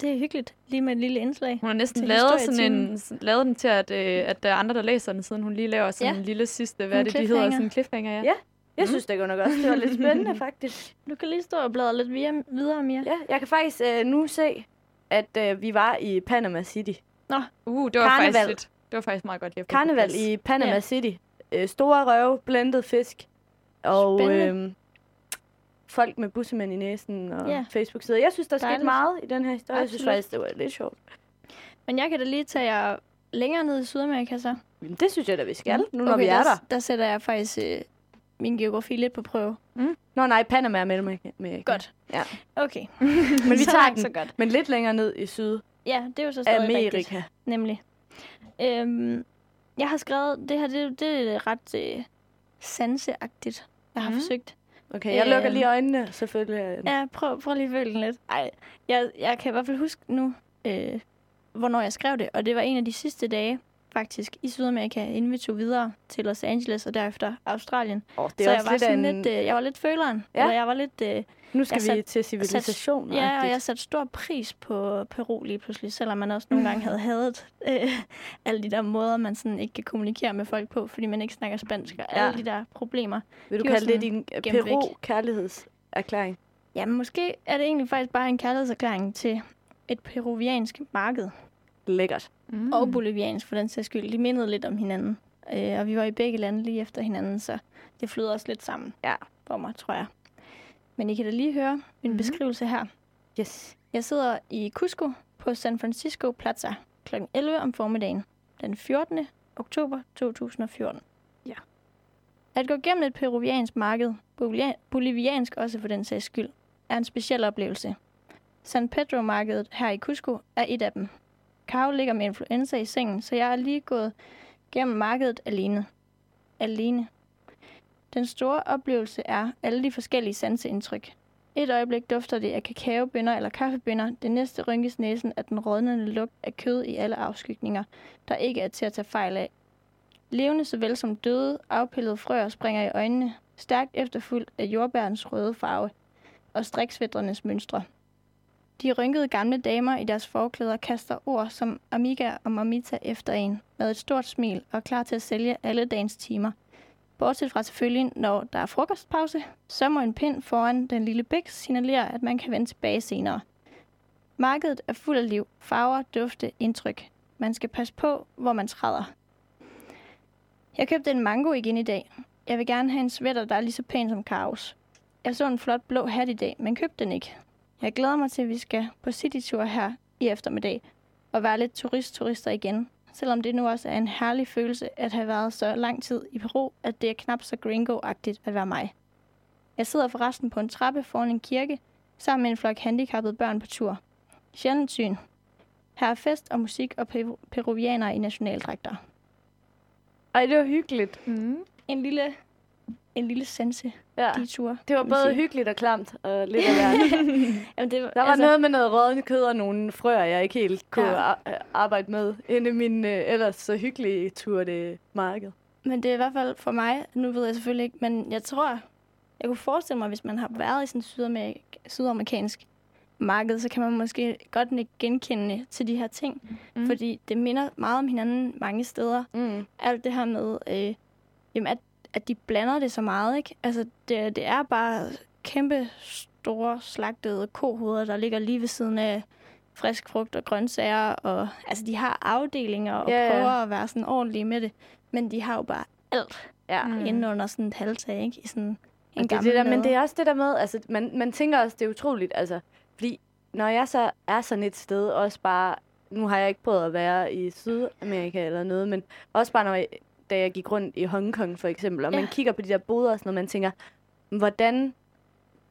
Det er hyggeligt, lige med et lille indslag. Hun har næsten lavet, sådan en, lavet den til, at, øh, at der er andre, der læser den, siden hun lige laver sådan Ja. en lille sidste, hvad En er det, de hedder? Sådan en cliffhanger, ja. Ja. Jeg synes det godt nok også, det var lidt spændende [LAUGHS] faktisk. Du kan lige stå og bladre lidt videre, Mia. Ja, jeg kan faktisk øh, nu se, at øh, vi var i Panama City. Uh, det var Karneval. faktisk lidt, det var faktisk meget godt, Karneval i Panama Ja. City. Øh, store røve, blendet fisk. Og Spændende. øh, folk med bussemænd i næsen og Ja. Facebook-sider. Jeg synes, der skete meget i den her historie. Jeg synes Absolut. faktisk, det var lidt sjovt. Men jeg kan da lige tage jer længere ned i Sydamerika så. Men det synes jeg da, vi skal, nu når okay, vi er der, der. der sætter jeg faktisk øh, min geografi lidt på prøve. Nå nej, Panama er Mellemamerika. Godt. Ja. Okay. [LAUGHS] Men vi Så tager den, så godt. men lidt længere ned i Sydamerika. Ja, det er jo så stadig rigtigt. Amerika. Nemlig. Øhm, jeg har skrevet, det her det, det er ret øh, sanseagtigt, jeg har Mhm. forsøgt. Okay, jeg lukker Øhm. lige øjnene, selvfølgelig. Ja, prøv, prøv lige at føle den lidt. Ej, jeg, jeg kan i hvert fald huske nu, øh, hvornår jeg skrev det, og det var en af de sidste dage, faktisk, i Sydamerika, inden vi tog videre til Los Angeles og derefter Australien. Oh, det så er jeg også var lidt sådan en... lidt, øh, jeg var lidt føleren. Ja. Eller jeg var lidt, øh, nu skal jeg vi sat- til civilisation. ja, og jeg satte stor pris på Peru lige pludselig, selvom man også nogle gange havde hadet øh, [LAUGHS] alle de der måder, man sådan ikke kan kommunikere med folk på, fordi man ikke snakker spansk, og Ja. alle de der problemer. Vil du de kalde det din øh. Peru-kærlighedserklæring? Ja, måske er det egentlig faktisk bare en kærlighedserklæring til et peruviansk marked. Lækkert. Mm. Mm. Og boliviansk for den sags skyld. De mindede lidt om hinanden. Øh, og vi var i begge lande lige efter hinanden, så det flød også lidt sammen Ja. for mig, tror jeg. Men I kan da lige høre min mm-hmm. beskrivelse her. Yes. Jeg sidder i Cusco på San Francisco Plaza kl. 11 om formiddagen den 14. oktober 2014. Ja. At gå gennem et peruviansk marked, boliviansk også for den sags skyld, er en speciel oplevelse. San Pedro-markedet her i Cusco er et af dem. Karo ligger med influenza i sengen, så jeg er lige gået gennem markedet alene. Alene. Den store oplevelse er alle de forskellige sanseindtryk. Et øjeblik dufter det af kakaobønner eller kaffebønner, det næste rynkes næsen af den rådnende lugt af kød i alle afskygninger, der ikke er til at tage fejl af. Levende såvel som døde, afpillede frøer springer i øjnene, stærkt efterfulgt af jordbærens røde farve. og striksvætternes mønstre. De rynkede gamle damer i deres forklæder kaster ord som Amiga og Mamita efter en, med et stort smil og klar til at sælge alle dagens timer. Bortset fra selvfølgelig, når der er frokostpause, så må en pind foran den lille bæk signalere, at man kan vende tilbage senere. Markedet er fuld af liv, farver, dufte, indtryk. Man skal passe på, hvor man træder. Jeg købte en mango igen i dag. Jeg vil gerne have en sweater, der er lige så pæn som Karos. Jeg så en flot blå hat i dag, men købte den ikke. Jeg glæder mig til, at vi skal på citytur her i eftermiddag og være lidt turist-turister igen. Selvom det nu også er en herlig følelse at have været så lang tid i Peru, at det er knap så gringo-agtigt at være mig. Jeg sidder forresten på en trappe foran en kirke, sammen med en flok handicappede børn på tur. Sjældent syn. Her er fest og musik og peru- peruvianere i nationaldragter. Ej, det var hyggeligt. Mm. En lille, en lille sense, Ja. de ture. Det var både sige. hyggeligt og klamt og lidt af. [LAUGHS] Jamen, det var, Der var altså... noget med noget rådent kød og nogle frøer, jeg ikke helt kunne Ja. ja. arbejde med inde i min øh, ellers så hyggelige tur det marked. Men det er i hvert fald for mig, nu ved jeg selvfølgelig ikke, men jeg tror, jeg kunne forestille mig, hvis man har været i sådan sydamerik- sydamerikansk marked, så kan man måske godt ikke genkende til de her ting. Mm. Fordi det minder meget om hinanden mange steder. Mm. Alt det her med, øh, jamen at, at de blander det så meget, ikke? Altså, det, det er bare kæmpe store slagtede kohoveder, der ligger lige ved siden af frisk frugt og grøntsager. Og, altså, de har afdelinger og ja. prøver at være sådan ordentlige med det. Men de har jo bare alt Ja. Mm. inde under sådan et halvtag, ikke? I sådan en det er gammel det der, men det er også det der med, altså, man, man tænker også, det er utroligt, altså, fordi når jeg så er sådan et sted, også bare, nu har jeg ikke prøvet at være i Sydamerika eller noget, men også bare, når jeg, da jeg gik rundt i Hongkong for eksempel, og ja. Man kigger på de der boder og sådan noget, man tænker, hvordan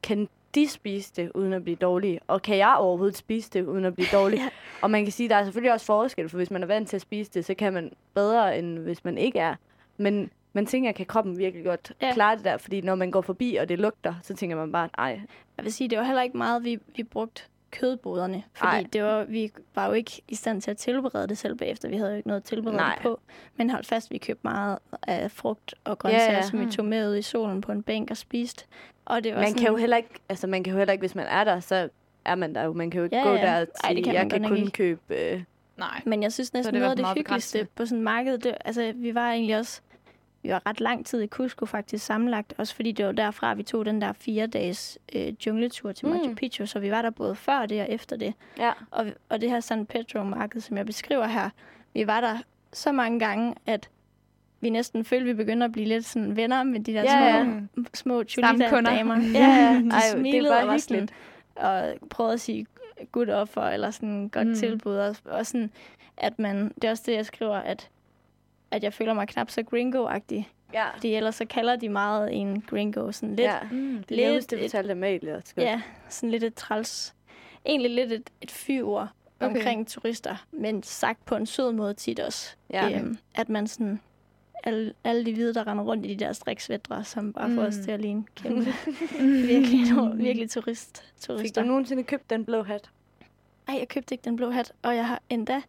kan de spise det, uden at blive dårlige? Og kan jeg overhovedet spise det, uden at blive [LAUGHS] dårlig? Ja. Og man kan sige, der er selvfølgelig også forskel, for hvis man er vant til at spise det, så kan man bedre, end hvis man ikke er. Men man tænker, kan kroppen virkelig godt. Ja. klare det der? Fordi når man går forbi, og det lugter, så tænker man bare, nej. Jeg vil sige, det var heller ikke meget, vi, vi brugte kødboderne. Fordi Ej. det var, vi var jo ikke i stand til at tilberede det selv bagefter. Vi havde jo ikke noget det på. Men holdt fast, vi købte meget af frugt og grøntsager, Ja, ja, som vi Mm. tog med ud i solen på en bænk og spiste. Og det var Man sådan, kan jo heller ikke, altså man kan jo heller ikke, hvis man er der, så er man der jo. Man kan jo ikke Ja, gå ja. der Ej, og det sige, kan jeg kan kun ikke. købe... Øh, Nej. Men jeg synes næsten det noget af det hyggeligste begrænset. på sådan et marked, det, altså vi var egentlig også, vi var ret lang tid i Cusco faktisk sammenlagt, også fordi det var derfra, vi tog den der fire dages øh, jungletur til Machu Mm. Picchu, så vi var der både før det og efter det. ja. Og, og det her San Pedro-marked, som jeg beskriver her, vi var der så mange gange, at vi næsten følte, at vi begyndte at blive lidt sådan venner med de der Ja, ja. små, små Stamkunder. Chulita-damer. [LAUGHS] Ja, ja. de Ej, det smilede bare og var sådan, hyggeligt. og prøvede at sige good offer, eller sådan godt Mm. mm. tilbud. Og, og sådan, at man, det er også det, jeg skriver, at, at jeg føler mig knap så gringo-agtig. Ja. Fordi ellers så kalder de meget en gringo. Sådan lidt, ja. Mm. Det er det et- fortalte Amalie også. godt. Ja, sådan lidt et træls. Egentlig lidt et, et fyord Okay. okay. omkring turister, men sagt på en sød måde tit også. Ja. Øhm, at man sådan, alle, alle de hvide, der render rundt i de der striksvætre, som bare får os Mm. til at ligne kæmpe, [LAUGHS] virkelig, no, virkelig turist, Fik turister. du nogensinde købt den blå hat? Ej, jeg købte ikke den blå hat, og jeg har endda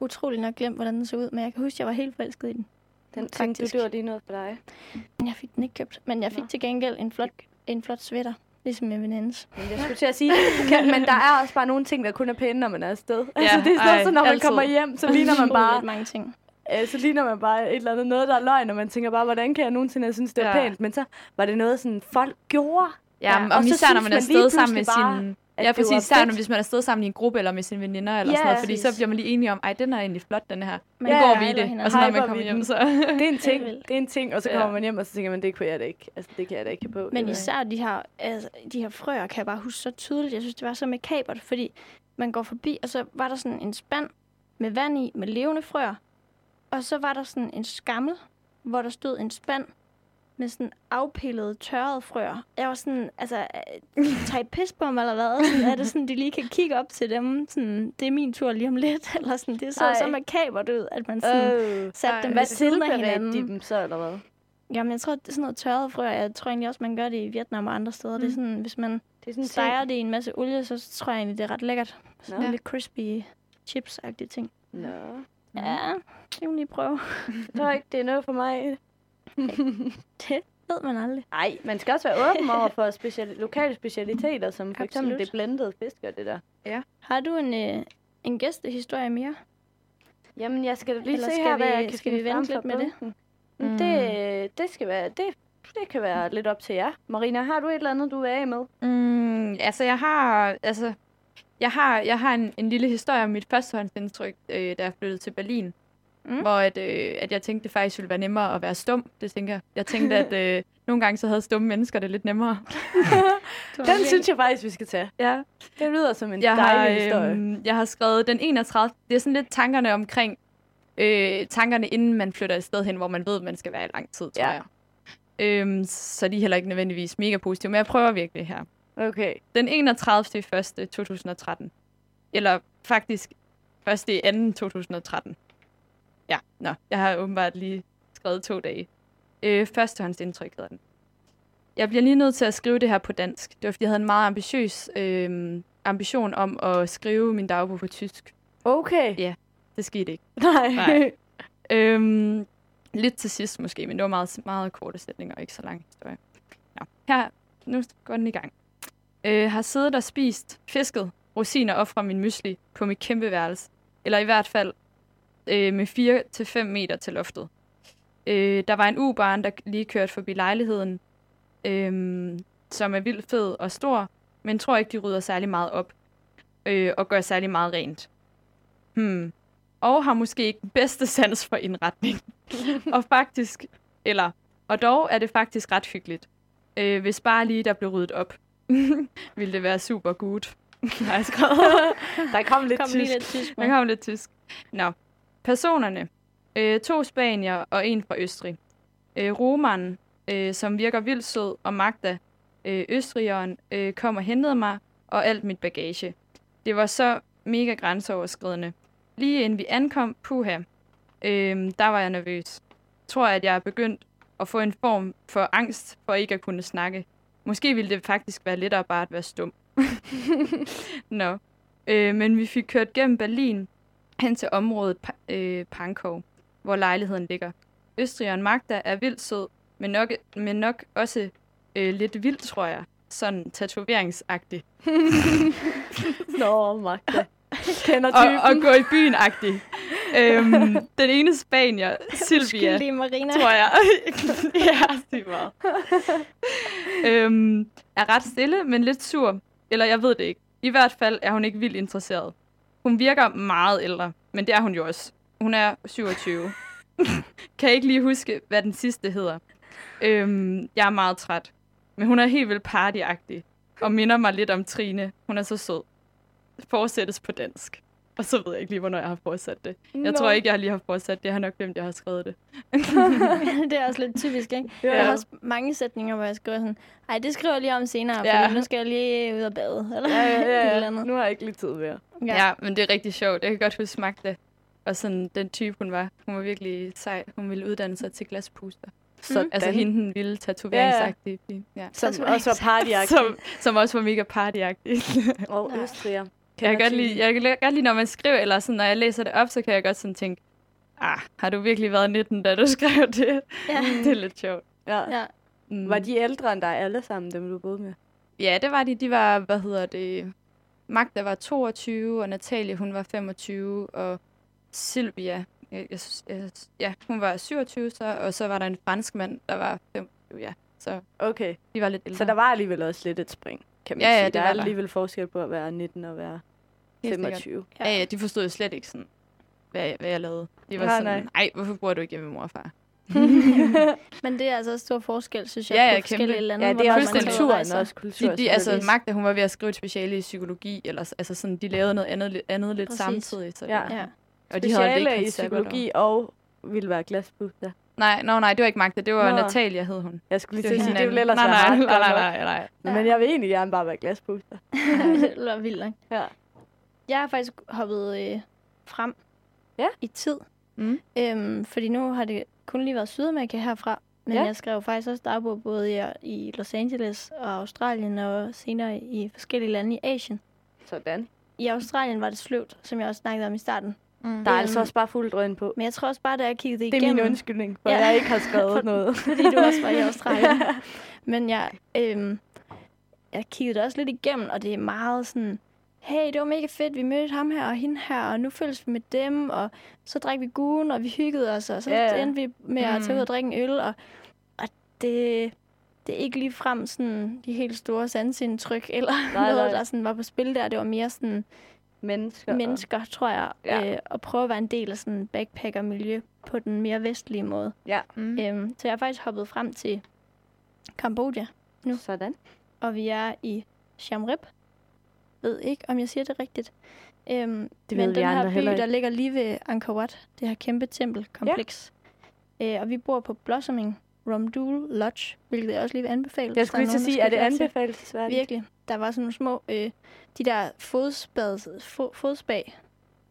utrolig nok glemt, hvordan den så ud, men jeg kan huske, at jeg var helt forelsket i den. Den tænkte du, det var lige noget for dig. Men jeg fik den ikke købt, men jeg fik Nå. til gengæld en flot, en flot sweater, ligesom min venindes. Men jeg skulle til at sige, kan, men der er også bare nogle ting, der kun er pæne, når man er afsted. Ja, altså, det er sådan ej, så når man altid. kommer hjem, så ligner man bare, mange ting. øh, så ligner man bare et eller andet noget, der er løgn, og man tænker bare, hvordan kan jeg nogensinde synes, det er Ja. pænt? Men så var det noget, sådan folk gjorde. Ja, Ja, og og så især når man er afsted sammen med bare, sin... at Ja, det var præcis. Især fedt. når, hvis man er afsted sammen i en gruppe eller med sine veninder eller Ja, sådan noget. Fordi så præcis. bliver man lige enige om, ej, den er egentlig flot, den her. Man Nu Ja, går ja, vi i det. hinanden. Og så når man kommer hjem, så... Det er en ting, det er en ting, og så Ja. kommer man hjem, og så tænker man, det kunne jeg da ikke. Altså, det kan jeg da ikke have på. Men især de her, altså, de her frøer kan jeg bare huske så tydeligt. Jeg synes, det var så makabert, fordi man går forbi, og så var der sådan en spand med vand i, med levende frøer. Og så var der sådan en skammel, hvor der stod en spand med sådan afpillede, tørrede frøer. Jeg var sådan, altså, øh, [LAUGHS] tager I pis på mig, eller hvad? Sådan, er det sådan, de lige kan kigge op til dem? Sådan, det er min tur lige om lidt. [LAUGHS] Eller sådan, det så Ej. så makabert ud, at man sådan Øh. satte Ej. dem ved siden af hinanden. de dem så, eller hvad? Jamen, jeg tror, det er sådan noget tørret frø. Jeg tror egentlig også, man gør det i Vietnam og andre steder. Mm. Det er sådan, hvis man Det er sådan steger ting. det i en masse olie, så tror jeg egentlig, det er ret lækkert. Sådan Nå. lidt crispy chips-agtige ting. Nå. Ja, det kan lige prøve. [LAUGHS] Jeg tror ikke, det er noget for mig. [LAUGHS] Det ved man aldrig. Nej, man skal også være åben over for special- lokale specialiteter, som for eksempel det blendede fisk og det der. Har du en, øh, en gæstehistorie mere? Jamen, jeg skal da lige Eller se skal her, vi- hvad jeg kan skal vi vente lidt med det? Mm. Det, det skal være, det, det kan være lidt op til jer. Marina, har du et eller andet, du er af med? Mm, altså, jeg har, altså, jeg har, jeg har en, en lille historie om mit førstehåndsindtryk, øh, da jeg flyttede til Berlin. Mm. Hvor at, øh, at jeg tænkte, det faktisk ville være nemmere at være stum. Det tænker jeg. Jeg tænkte, at øh, nogle gange så havde stumme mennesker det lidt nemmere. [LAUGHS] Den synes jeg faktisk, vi skal tage. Ja. Det lyder som en Jeg har, dejlig historie. jeg har skrevet den 31. Det er sådan lidt tankerne omkring, øh, tankerne inden man flytter et sted hen, hvor man ved, man skal være i lang tid, tror Ja. jeg. Øhm, så de er heller ikke nødvendigvis mega positive, men jeg prøver virkelig her. Okay. Den 31. 1. 2013. Eller faktisk 1. i 2. 2013. Ja, nå. Jeg har åbenbart lige skrevet to dage. Øh, førstehåndsindtryk hedder den. Jeg bliver lige nødt til at skrive det her på dansk. Det var, fordi jeg havde en meget ambitiøs øh, ambition om at skrive min dagbog på tysk. Okay. Ja. Det skete ikke. Nej. Nej. [LAUGHS] Øhm, lidt til sidst måske, men det var meget, meget korte sætninger og ikke så lang historie. Nå, her, nu går den i gang. Øh, har siddet og spist, fisket, rosiner op fra min mysli på mit kæmpe værelse. Eller i hvert fald øh, med 4-5 meter til loftet. Øh, der var en U-barn, der lige kørte forbi lejligheden, øh, som er vildt fed og stor, men tror ikke, de rydder særlig meget op øh, og gør særlig meget rent. Hmm. Og har måske ikke den bedste [LAUGHS] sans for indretning. [LAUGHS] og faktisk, eller, og dog er det faktisk ret hyggeligt. Øh, hvis bare lige der blev ryddet op, [LAUGHS] ville det være super godt. skrevet. Der kom lidt Kom tysk. lidt tysk Der kom lidt tysk. Nå. Personerne. Øh, to spanier og en fra Østrig. Øh, Roman, øh, som virker vildt sød, og Magda, øh, østrigeren, øh, kom og hentede mig, og alt mit bagage. Det var så mega grænseoverskridende. Lige inden vi ankom, puha, øh, der var jeg nervøs. Tror, at jeg er begyndt at få en form for angst for ikke at kunne snakke. Måske ville det faktisk være lettere bare at være stum. [LAUGHS] Nå. Øh, men vi fik kørt gennem Berlin hen til området øh, Pankow, hvor lejligheden ligger. Østrigeren Magda er vildt sød, men nok, men nok også øh, lidt vild, tror jeg. Sådan tatoveringsagtig. [LAUGHS] Nå, Magda. Kender typen. Og, og gå i byen-agtig. øhm, [LAUGHS] den ene spanier, Silvia, Skyldig Marina. tror jeg. [LAUGHS] ja, det var. øhm, er ret stille, men lidt sur. Eller jeg ved det ikke. I hvert fald er hun ikke vildt interesseret. Hun virker meget ældre, men det er hun jo også. Hun er 27. [LAUGHS] kan ikke lige huske, hvad den sidste hedder. Øhm, jeg er meget træt. Men hun er helt vildt partyagtig. Og minder mig lidt om Trine. Hun er så sød. Fortsættes på dansk. Og så ved jeg ikke lige, hvornår jeg har fortsat det. Jeg Nå. tror ikke, jeg lige har fortsat det. Jeg har nok glemt, at jeg har skrevet det. [LAUGHS] det er også lidt typisk, ikke? Ja. Jeg har også mange sætninger, hvor jeg skriver sådan, ej, det skriver jeg lige om senere, Ja. fordi nu skal jeg lige ud og bade. Eller Ja, ja, [LAUGHS] ja, eller andet. Nu har jeg ikke lige tid mere. Ja. ja, men det er rigtig sjovt. Jeg kan godt huske Magda. Og sådan den type, hun var. Hun var virkelig sej. Hun ville uddanne sig til glaspuster. Sådan. Mm. Altså hende, den vilde tatoveringsagtige. Ja, ja. Som Tatoveringsagtig. også var partyagtig. Som, som også var mega partyagtig. Og Ja. Østriger. jeg kan godt lide, jeg kan godt lide, når man skriver, eller sådan, når jeg læser det op, så kan jeg godt sådan tænke, ah, har du virkelig været 19, da du [LAUGHS] skrev det? Ja. [LAUGHS] det er lidt sjovt. Ja. ja. Mm. Var de ældre end dig alle sammen, dem du boede med? Ja, det var de. De var, hvad hedder det... Magda var 22, og Natalie, hun var 25, og Silvia, jeg, jeg, jeg, ja, hun var 27 så, og så var der en fransk mand, der var 25, ja. Så Okay. de var lidt ældre. Så der var alligevel også lidt et spring, kan man Ja, ja, sige. det der er der. alligevel forskel på at være 19 og være Helt sikkert. 25. Ja, ja, de forstod jo slet ikke sådan, hvad, hvad jeg lavede. De var Nej, sådan, nej. nej, hvorfor bor du ikke hjemme med mor og far? [LAUGHS] Men det er altså stor forskel, synes jeg, Ja, ja, på kæmpe. forskellige lande. Ja, det er også kulturen rejser. også. Kultur, De, de, altså. Magda, hun var ved at skrive et speciale i psykologi, eller altså sådan, de lavede noget andet, andet lidt Præcis. samtidig. Så Ja. det, Ja. og de havde Speciale ikke i psykologi og ville være glaspuster. Nej, no, nej, det var ikke Magda, det var Nå. Natalia, hed hun. Jeg skulle lige til at sige, det ville ellers nej, nej, nej, nej, nej, nej. Men jeg vil egentlig gerne bare være glaspuster. [LAUGHS] det var vildt, ikke? Ja. Jeg har faktisk hoppet øh, frem Ja. i tid. Mm. Øhm, fordi nu har det kun lige været Sydamerika herfra. Men Ja. ja. jeg skrev faktisk også dagbog både i, i Los Angeles og Australien og senere i forskellige lande i Asien. Sådan. I Australien var det sløvt, som jeg også snakkede om i starten. Mm. Der er altså også bare fuld drøn på. Men jeg tror også bare, da jeg kiggede det Det er igennem... min undskyldning, for Ja. jeg ikke har skrevet [LAUGHS] For- noget. fordi du også var i [LAUGHS] Australien. Men jeg, øhm, jeg kiggede det også lidt igennem, og det er meget sådan, hey, det var mega fedt, vi mødte ham her og hende her, og nu følges vi med dem, og så drak vi guen, og vi hyggede os, og så Ja, ja. endte vi med at tage Mm. ud og drikke en øl, og, og det, det er ikke lige frem sådan de helt store sansindtryk, eller Nej, noget, nej. der sådan var på spil der. Det var mere sådan Mennesker. og- mennesker, tror jeg, Ja. øh, og prøve at være en del af sådan backpacker-miljø på den mere vestlige måde. Ja, Mm. Øhm, så jeg er faktisk hoppet frem til Kambodja, nu. sådan. og vi er i Siem Reap. Ved ikke, om jeg siger det rigtigt. Øhm, Det men den her andre by, der ligger lige ved Angkor Wat, det her kæmpe tempelkompleks. Ja. Øh, og vi bor på Blossoming Romdul Lodge, hvilket jeg også lige vil anbefale. Jeg skulle der lige til at sige, der er det anbefalesværdigt? Virkelig. Der var sådan nogle små, øh, de der fodspads, fod, fodspag,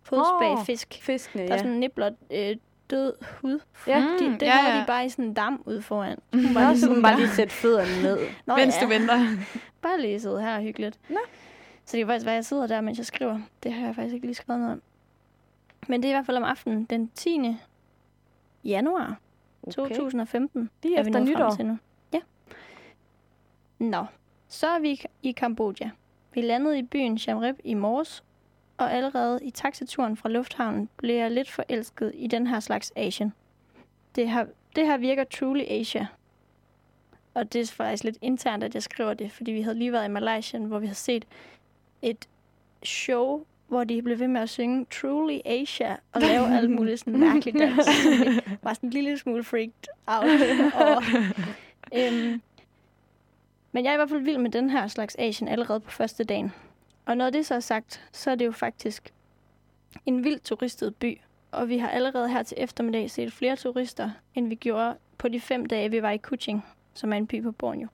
fodspagfisk. Fiskene, Der er ja. sådan nibler øh, død hud. Ja. Mm, De, det ja, havde ja. de bare i sådan en dam ude foran. [LAUGHS] Nå, lige så sidde man bare der. lige sætte fødderne ned. [LAUGHS] Nå, Mens ja. du venter. [LAUGHS] Bare lige sidde her og hyggeligt. Nå. Så det kan faktisk at jeg sidder der, mens jeg skriver. Det har jeg faktisk ikke lige skrevet noget om. Men det er i hvert fald om aftenen den 10. januar okay. 2015. Lige er vi efter nytår. Til nu. Ja. Nå, så er vi i Kambodja. Vi landede i byen Siem Reap i morges, og allerede i taxaturen fra lufthavnen blev jeg lidt forelsket i den her slags Asien. Det her, det her virker truly Asia. Og det er faktisk lidt internt, at jeg skriver det, fordi vi havde lige været i Malaysia, hvor vi havde set et show, hvor de blev ved med at synge Truly Asia og [LAUGHS] lave alt muligt sådan mærkeligt dans. Jeg var sådan en lille smule freaked out over. øhm, men jeg er i hvert fald vild med den her slags Asien allerede på første dagen. Og når det så er sagt, så er det jo faktisk en vildt turistet by. Og vi har allerede her til eftermiddag set flere turister, end vi gjorde på de fem dage, vi var i Kuching, som er en by på Borneo.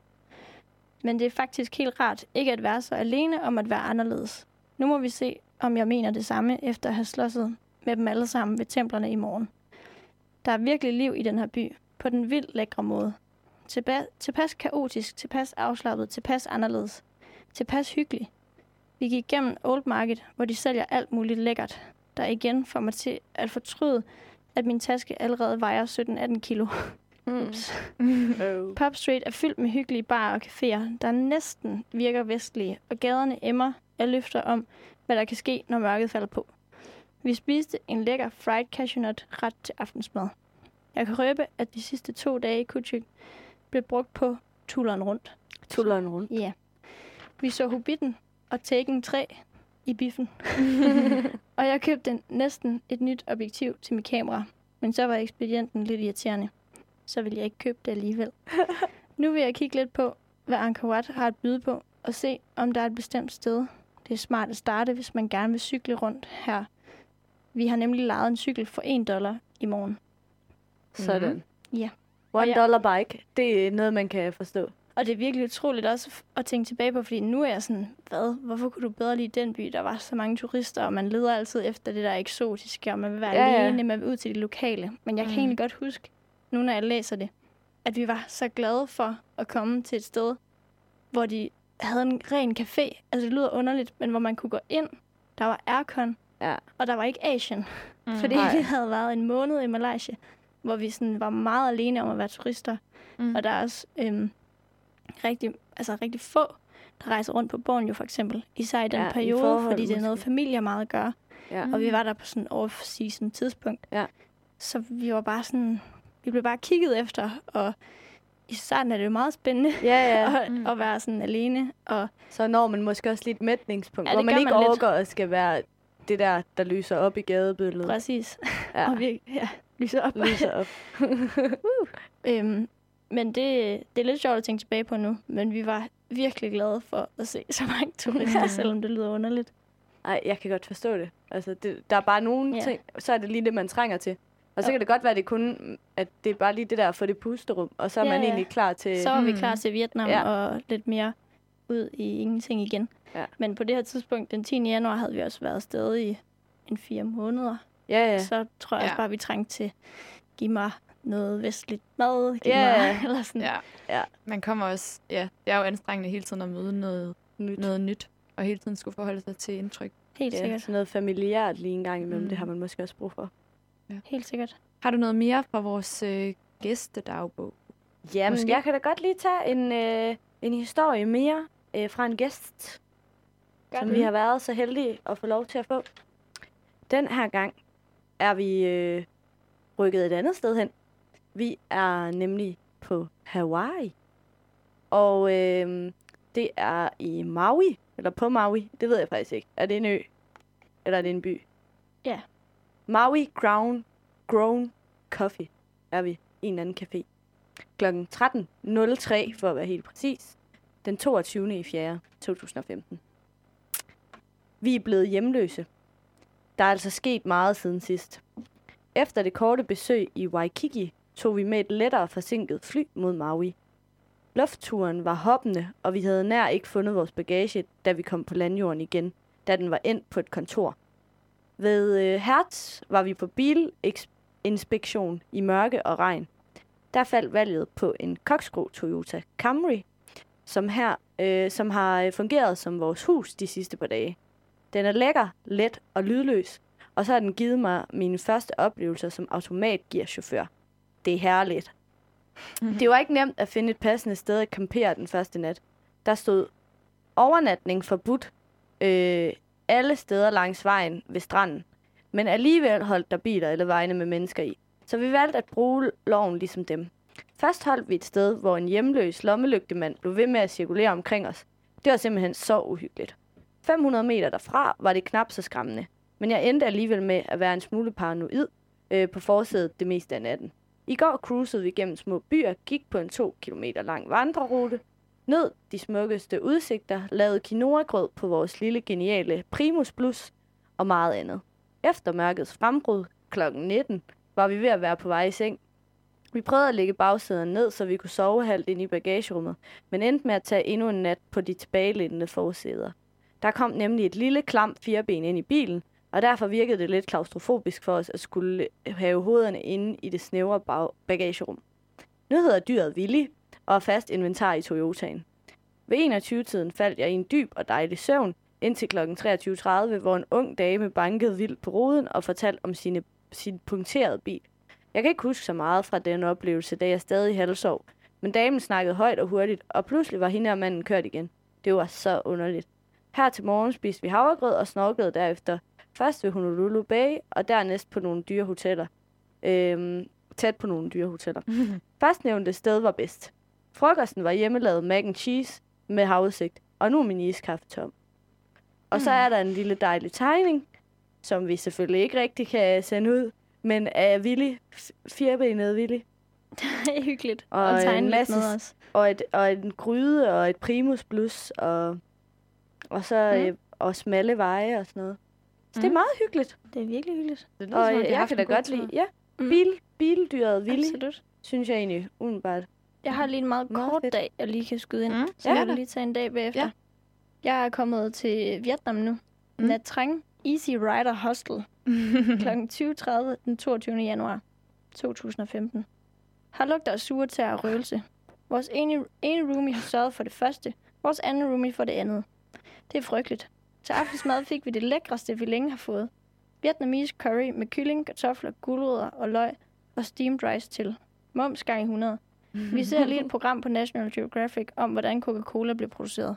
Men det er faktisk helt rart ikke at være så alene om at være anderledes. Nu må vi se, om jeg mener det samme, efter at have slåsset med dem alle sammen ved templerne i morgen. Der er virkelig liv i den her by, på den vildt lækre måde. Tilba- tilpas kaotisk, tilpas afslappet, tilpas anderledes. Tilpas hyggelig. Vi gik gennem Old Market, hvor de sælger alt muligt lækkert, der igen får mig til at fortryde, at min taske allerede vejer 17-18 kilo. Mm. [LAUGHS] Oh. Pop Street er fyldt med hyggelige barer og caféer, der næsten virker vestlige, og gaderne emmer af løfter om, hvad der kan ske, når mørket falder på. Vi spiste en lækker fried cashewnut ret til aftensmad. Jeg kan røbe, at de sidste to dage i Kuchik blev brugt på tulleren rundt. Tulleren rundt. Ja. Vi så Hobbiten og Taken 3 i biffen. [LAUGHS] og jeg købte næsten et nyt objektiv til mit kamera. Men så var ekspedienten lidt irriterende. Så ville jeg ikke købe det alligevel. [LAUGHS] nu vil jeg kigge lidt på, hvad Angkor Wat har at byde på, og se, om der er et bestemt sted. Det er smart at starte, hvis man gerne vil cykle rundt her. Vi har nemlig lejet en cykel for 1 dollar i morgen. Sådan. Ja. One dollar bike, det er noget, man kan forstå. Og det er virkelig utroligt også at tænke tilbage på, fordi nu er jeg sådan, hvad, hvorfor kunne du bedre lide den by? Der var så mange turister, og man leder altid efter det der eksotiske, og man vil være Ja, ja, ja. alene, man vil ud til de lokale. Men jeg kan Mm. egentlig godt huske, nu når jeg læser det, at vi var så glade for at komme til et sted, hvor de havde en ren café. Altså det lyder underligt, men hvor man kunne gå ind. Der var aircon, Ja. og der var ikke Asian. Mm. Fordi Nej. vi havde været en måned i Malaysia, hvor vi sådan var meget alene om at være turister. Mm. Og der er også øhm, rigtig, altså rigtig få, der rejser rundt på Borneo for eksempel. Især i den Ja, i periode, forhold fordi det er noget måske. familier meget gør. Ja. Og vi var der på sådan off-season tidspunkt. Ja. Så vi var bare sådan, vi blev bare kigget efter, og i starten er det jo meget spændende Ja, ja. [LAUGHS] at, Mm. at være sådan alene. Og Så når man måske også lidt mætningspunkt, Ja, hvor man ikke man overgår at skal være det der, der lyser op i gadebilledet. præcis, [LAUGHS] Ja, og vi ja, lyser op. lyser op. [LAUGHS] Øhm, men det, det er lidt sjovt at tænke tilbage på nu, men vi var virkelig glade for at se så mange turister, Ja. selvom det lyder underligt. Ej, jeg kan godt forstå det. Altså, det, der er bare nogle Ja. ting, så er det lige det, man trænger til. Og så Jo. kan det godt være, at det kun, at det er bare lige det der at få det pusterum, og så er Ja, man ja. egentlig klar til... Så var vi Mm. klar til Vietnam Ja. ja. og lidt mere ud i ingenting igen. Ja. Men på det her tidspunkt, den 10. januar, havde vi også været afsted i en fire måneder. Ja, ja. Ja. Så tror jeg Ja. også bare, vi trængte til, give mig noget vestligt mad. Give Ja, mig, ja. [LAUGHS] eller sådan. Ja. Ja. Man kommer også, ja, det er jo anstrengende hele tiden at møde noget, Nyt. noget nyt, og hele tiden skulle forholde sig til indtryk. Helt Ja, sikkert. sådan noget familiært lige en gang imellem, mm. det har man måske også brug for. Helt sikkert. Har du noget mere fra vores øh, gæstedagbog? Jamen, Måske. jeg kan da godt lige tage en, øh, en historie mere øh, fra en gæst, som det. vi har været så heldige at få lov til at få. Den her gang er vi øh, rykket et andet sted hen. Vi er nemlig på Hawaii. Og øh, det er i Maui, eller på Maui, det ved jeg faktisk ikke. Er det en ø, eller er det en by? Ja. Maui Ground Grown Coffee er vi i en anden café. Klokken 13.03 for at være helt præcis. Den 22. i 4. 2015. Vi er blevet hjemløse. Der er altså sket meget siden sidst. Efter det korte besøg i Waikiki tog vi med et lettere forsinket fly mod Maui. Luftturen var hoppende, og vi havde nær ikke fundet vores bagage, da vi kom på landjorden igen, da den var endt på et kontor. Ved øh, Hertz var vi på bilinspektion i mørke og regn. Der faldt valget på en kokskro Toyota Camry, som, her, øh, som har øh, fungeret som vores hus de sidste par dage. Den er lækker, let og lydløs, og så har den givet mig mine første oplevelser som automatgearchauffør. Det er herligt. Det var ikke nemt at finde et passende sted at campere den første nat. Der stod overnatning forbudt øh, alle steder langs vejen ved stranden. Men alligevel holdt der biler eller vejene med mennesker i. Så vi valgte at bruge loven ligesom dem. Først holdt vi et sted, hvor en hjemløs lommelygtemand blev ved med at cirkulere omkring os. Det var simpelthen så uhyggeligt. 500 meter derfra var det knap så skræmmende. Men jeg endte alligevel med at være en smule paranoid øh, på forsædet det meste af natten. I går cruisede vi gennem små byer, gik på en 2 km lang vandrerute, nød de smukkeste udsigter, lavede quinoa-grød på vores lille geniale Primus Plus og meget andet. Efter mørkets frembrud kl. 19 var vi ved at være på vej i seng. Vi prøvede at lægge bagsæderne ned, så vi kunne sove halvt ind i bagagerummet, men endte med at tage endnu en nat på de tilbagelændende forsæder. Der kom nemlig et lille klamt fireben ind i bilen, og derfor virkede det lidt klaustrofobisk for os at skulle have hovederne inde i det snævre bagagerum. Nu hedder dyret Willy, og fast inventar i Toyotaen. Ved 21-tiden faldt jeg i en dyb og dejlig søvn, indtil kl. 23.30, hvor en ung dame bankede vildt på ruden og fortalte om sine, sin punkterede bil. Jeg kan ikke huske så meget fra den oplevelse, da jeg stadig halvsov, men damen snakkede højt og hurtigt, og pludselig var hende og manden kørt igen. Det var så underligt. Her til morgen spiste vi havregrød og snorklede derefter. Først ved Honolulu Bay, og dernæst på nogle dyre hoteller. Øhm, tæt på nogle dyre hoteller. [LAUGHS] Førstnævnte sted var bedst. Frokosten var hjemmelavet mac and cheese med havudsigt, og nu er min iskaffe tom. Og så er der en lille dejlig tegning, som vi selvfølgelig ikke rigtig kan sende ud, men af Willy, f- firebenet Willy, [LAUGHS] det er hyggeligt. Og Og, en tegne masse med os. og, et, og en gryde og et primus plus, og, og så Mm. øh, og smalle veje og sådan noget. Så det er Mm. meget hyggeligt. Det er virkelig hyggeligt. Det lyder, Og som om, jeg, jeg kan da godt lide, ja, Mm. bil, bildyret Willy, Absolut. synes jeg egentlig umiddelbart. Jeg har lige en meget, Meget kort fedt. dag, jeg lige kan skyde ind. Mm. Så Ja. jeg vil lige tage en dag bagefter. Ja. Jeg er kommet til Vietnam nu. Mm. Nat Trang Easy Rider Hostel [LAUGHS] kl. 20.30 den 22. januar 2015. Har lugter af sure tær og røgelse. Vores ene, ene roomie har sørget for det første, vores anden roomie for det andet. Det er frygteligt. Til aftensmad fik vi det lækreste, vi længe har fået. Vietnamese curry med kylling, kartofler, gulerødder og løg og steamed rice til. Mums gang i 100. [LAUGHS] Vi ser lige et program på National Geographic om, hvordan Coca-Cola bliver produceret.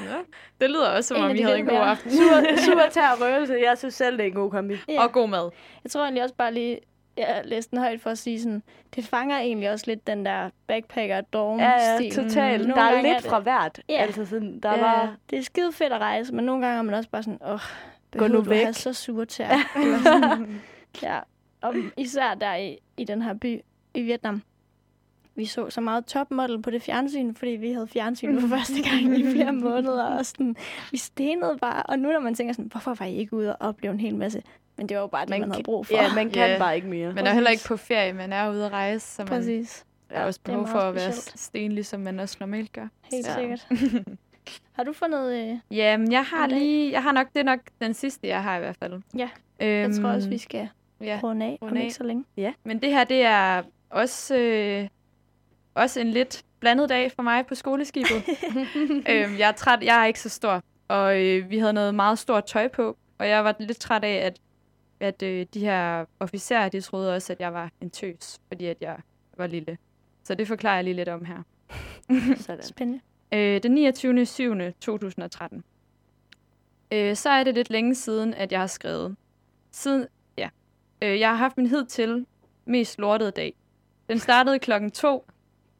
Ja. Det lyder også, som om vi de havde en god mere- aften. Sur, sur tær røgelse, jeg synes selv, det er en god kombi. Ja. Og god mad. Jeg tror egentlig også bare lige, jeg læste den højt for at sige sådan, det fanger egentlig også lidt den der backpacker dorm Ja, ja, totalt. Nogle Der er lidt det- fra hvert. Ja. Altså sådan, der ja, var... Det er skide fedt at rejse, men nogle gange er man også bare sådan, åh, nu behøver du væk. have så sur til Eller sådan. [LAUGHS] ja, og især der i, i den her by i Vietnam. Vi så så meget topmodel på det fjernsyn, fordi vi havde fjernsyn for første gang i flere måneder. Og sådan, vi stenede bare. Og nu når man tænker sådan, hvorfor var I ikke ude og opleve en hel masse? Men det var jo bare det, man, man havde brug for. Ja, man kan Ja. bare ikke mere. Man er heller ikke på ferie, man er ude at rejse, så man Præcis. har også det er behov for at være sten, ligesom man også normalt gør. Helt Ja. sikkert. [LAUGHS] Har du fundet... Øh, Jamen, jeg har lige, jeg har nok, det er nok den sidste, jeg har i hvert fald. Ja, øhm, jeg tror også, vi skal ja. runde af om runde af. ikke så længe. Men det her, det er også, øh, også en lidt blandet dag for mig på skoleskibet. [LAUGHS] øhm, jeg er træt, jeg er ikke så stor Og øh, vi havde noget meget stort tøj på, og jeg var lidt træt af, at, at øh, de her officerer, de troede også, at jeg var en tøs, fordi at jeg var lille. Så det forklarer jeg lige lidt om her. Sådan. Spændende. Øh, den 29. 7. 2013. Øh, så er det lidt længe siden, at jeg har skrevet. Siden, ja. Øh, jeg har haft min hidtil mest lortede dag. Den startede klokken 2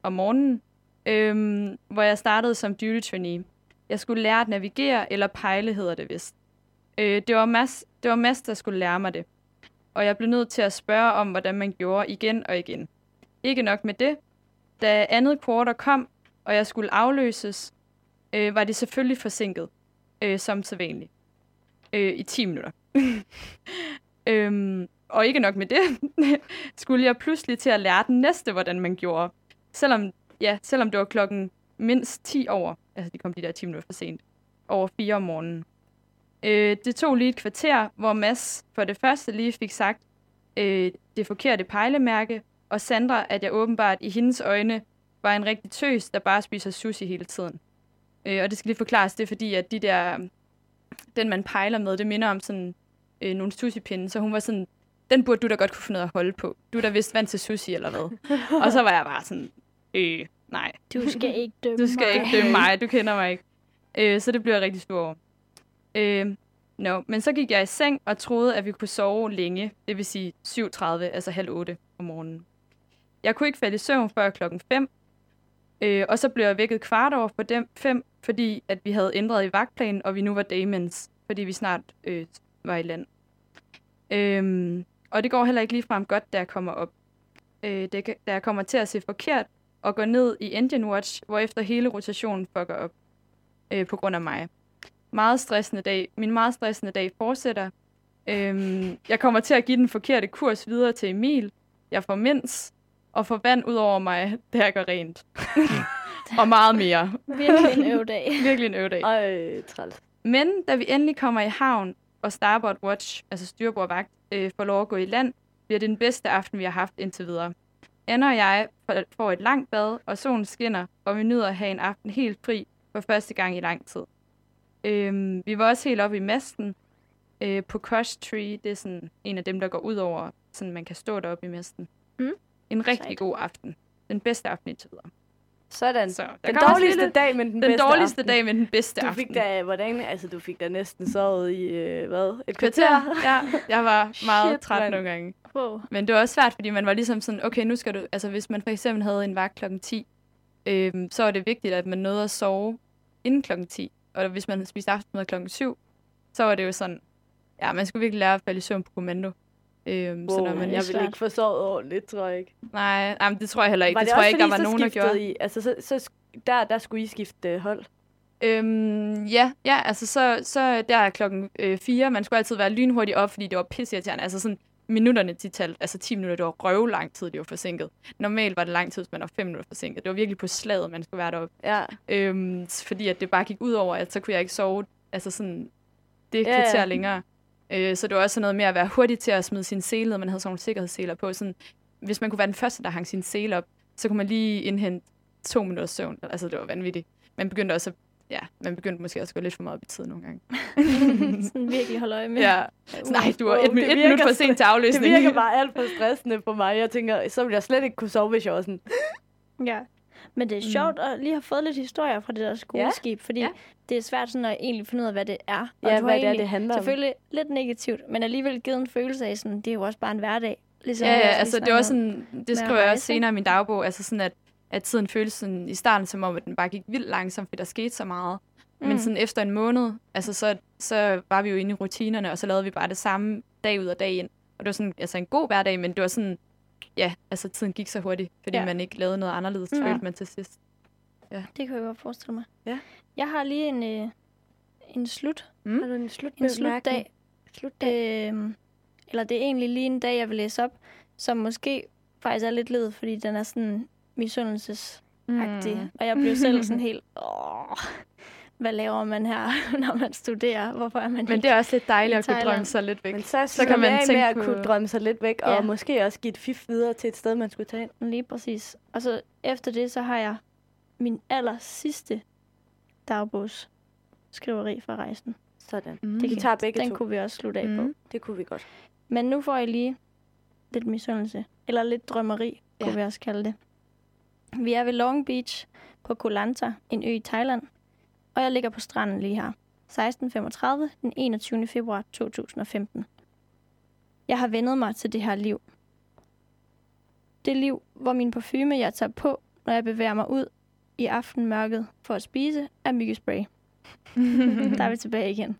om morgenen, øhm, hvor jeg startede som duty trainee. Jeg skulle lære at navigere, eller pejle hedder det vist. Øh, det, var Mads, det var Mads, der skulle lære mig det. Og jeg blev nødt til at spørge om, hvordan man gjorde igen og igen. Ikke nok med det. Da andet kvarter kom, og jeg skulle afløses, øh, var det selvfølgelig forsinket, øh, som sædvanligt, øh, i 10 minutter. [LAUGHS] øhm, og ikke nok med det, [LAUGHS] skulle jeg pludselig til at lære den næste, hvordan man gjorde. Selvom, ja, selvom det var klokken mindst 10 over, altså de kom de der 10 minutter for sent, over 4 om morgenen. Øh, det tog lige et kvarter, hvor Mads for det første lige fik sagt øh, det forkerte pejlemærke, og Sandra, at jeg åbenbart i hendes øjne var en rigtig tøs, der bare spiser sushi hele tiden. Øh, og det skal lige forklares, det er fordi, at de der, den man pejler med, det minder om sådan øh, nogle sushi-pinde, så hun var sådan, den burde du da godt kunne finde noget at holde på. Du er da vist vant til sushi eller hvad. [LAUGHS] og så var jeg bare sådan, øh, nej, Du skal ikke [LAUGHS] dømme du skal mig. ikke dømme mig, du kender mig ikke. Øh, så det blev jeg rigtig stor over. Øh, no. Men så gik jeg i seng og troede, at vi kunne sove længe, det vil sige 7.30, altså halv 8 om morgenen. Jeg kunne ikke falde i søvn før klokken 5, øh, og så blev jeg vækket kvart over for dem 5, fordi at vi havde ændret i vagtplanen, og vi nu var daymens, fordi vi snart øh, var i land. Øhm, og det går heller ikke ligefrem godt, da jeg kommer op. Øh, det, da jeg kommer til at se forkert og går ned i Engine Watch, hvor efter hele rotationen fucker op øh, på grund af mig. Meget stressende dag. Min meget stressende dag fortsætter. Øhm, jeg kommer til at give den forkerte kurs videre til Emil. Jeg får mens og får vand ud over mig, [LAUGHS] da jeg gør rent. [LAUGHS] og meget mere. Virkelig en øvdag. [LAUGHS] Virkelig en øvedag. Ej, træls. Men da vi endelig kommer i havn, og Starboard Watch, altså styrbordvagt, øh, får lov at gå i land, bliver det den bedste aften, vi har haft indtil videre. Anna og jeg får- et langt bad, og solen skinner, og vi nyder at have en aften helt fri for første gang i lang tid. Øhm, vi var også helt oppe i masten øh, på Crush Tree. Det er sådan en af dem, der går ud over, sådan man kan stå deroppe i masten. Mm. En rigtig Sejt. god aften. Den bedste aften indtil videre. Sådan. Så, Den dårligste lidt- dag, men den, Den bedste dårligste aften. dag, men den bedste Du aften. fik da, hvordan, altså du fik da næsten sovet i, øh, hvad, et kvarter. kvarter? Ja, jeg var [LAUGHS] meget Shit, træt mand. nogle gange. Wow. Men det var også svært, fordi man var ligesom sådan, okay, nu skal du, altså hvis man for eksempel havde en vagt klokken 10, øhm, så var det vigtigt, at man nåede at sove inden klokken 10. Og hvis man spiste aftensmad klokken 7, så var det jo sådan, ja, man skulle virkelig lære at falde i søvn på kommando. Øhm, Wow, så når det man, er jeg ville ikke få sovet ordentligt, tror jeg ikke. nej, jamen, det tror jeg heller ikke. Var det, tror jeg også ikke, der var nogen, der gjorde. I, altså, så, så, der, der skulle I skifte øh, hold. Øhm, ja, ja, altså så, så der er klokken øh, 4. Man skulle altid være lynhurtig op, fordi det var pisseirriterende. Altså sådan minutterne de talte, altså 10 minutter, det var røv lang tid, det var forsinket. Normalt var det lang tid, hvis man var 5 minutter forsinket. Det var virkelig på slaget, man skulle være deroppe. Ja. Øhm, fordi at det bare gik ud over, at så kunne jeg ikke sove altså sådan det Ja, ja. kvarter længere. Øh, så det var også noget med at være hurtig til at smide sine sele ned. Man havde sådan nogle sikkerhedsseler på. Sådan, hvis man kunne være den første, der hang sin sele op, så kunne man lige indhente to minutters søvn. Altså, det var vanvittigt. Man begyndte også at, ja, man begyndte måske også at gå lidt for meget op i tid nogle gange. [LAUGHS] Sådan virkelig holde øje med. Ja. Så, nej, du var Wow, et, det mi- et minut for sent til Det afløsning. virker bare alt for stressende på mig. Jeg tænker, så ville jeg slet ikke kunne sove, hvis jeg var sådan... Ja. Men det er sjovt at lige have fået lidt historier fra det der skoleskib, fordi Ja. det er svært sådan at egentlig finde ud af, hvad det er. Og Ja, du hvad det er, egentlig det handler om. Selvfølgelig lidt negativt, men alligevel givet en følelse af, sådan, det er jo også bare en hverdag. Ligesom Ja, ja, altså det var sådan, det skriver jeg også senere i min dagbog, altså sådan, at, at tiden føltes sådan, i starten som om, at den bare gik vildt langsomt, fordi der skete så meget. Mm. Men sådan efter en måned, altså så, så var vi jo inde i rutinerne, og så lavede vi bare det samme dag ud og dag ind. Og det var sådan, altså en god hverdag, men det var sådan, ja, altså tiden gik så hurtigt, fordi Ja. ja. man ikke lavede noget anderledes, Mm. følte man til sidst. Det kan jeg godt forestille mig. Ja. Jeg har lige en, øh, en slut. Mm. Har du en slut En slutdag. Slutdag. Øhm, eller det er egentlig lige en dag, jeg vil læse op, som måske faktisk er lidt led, fordi den er sådan misundelsesagtig. Mm. Og jeg bliver selv sådan helt, åh, hvad laver man her, [LAUGHS] når man studerer? Hvorfor er man Men det er også lidt dejligt at kunne drømme sig lidt væk. Men så, Så kan man med tænke at på- kunne drømme sig lidt væk, Ja. og måske også give et fif videre til et sted, man skulle tage ind. Lige præcis. Og så efter det, så har jeg min aller sidste dagbogs skriveri fra rejsen. Sådan. Mm. Vi tager begge Den to. kunne vi også slutte af mm. på. Det kunne vi godt. Men nu får I lige lidt misundelse. Eller lidt drømmeri, kunne Ja. vi også kalde det. Vi er ved Long Beach på Koh Lanta, en ø i Thailand. Og jeg ligger på stranden lige her. 16.35 den 21. februar 2015. Jeg har vendet mig til det her liv. Det liv, hvor min parfume, jeg tager på, når jeg bevæger mig ud i aftenmørket for at spise, er myggespray. [LAUGHS] Der er vi tilbage igen.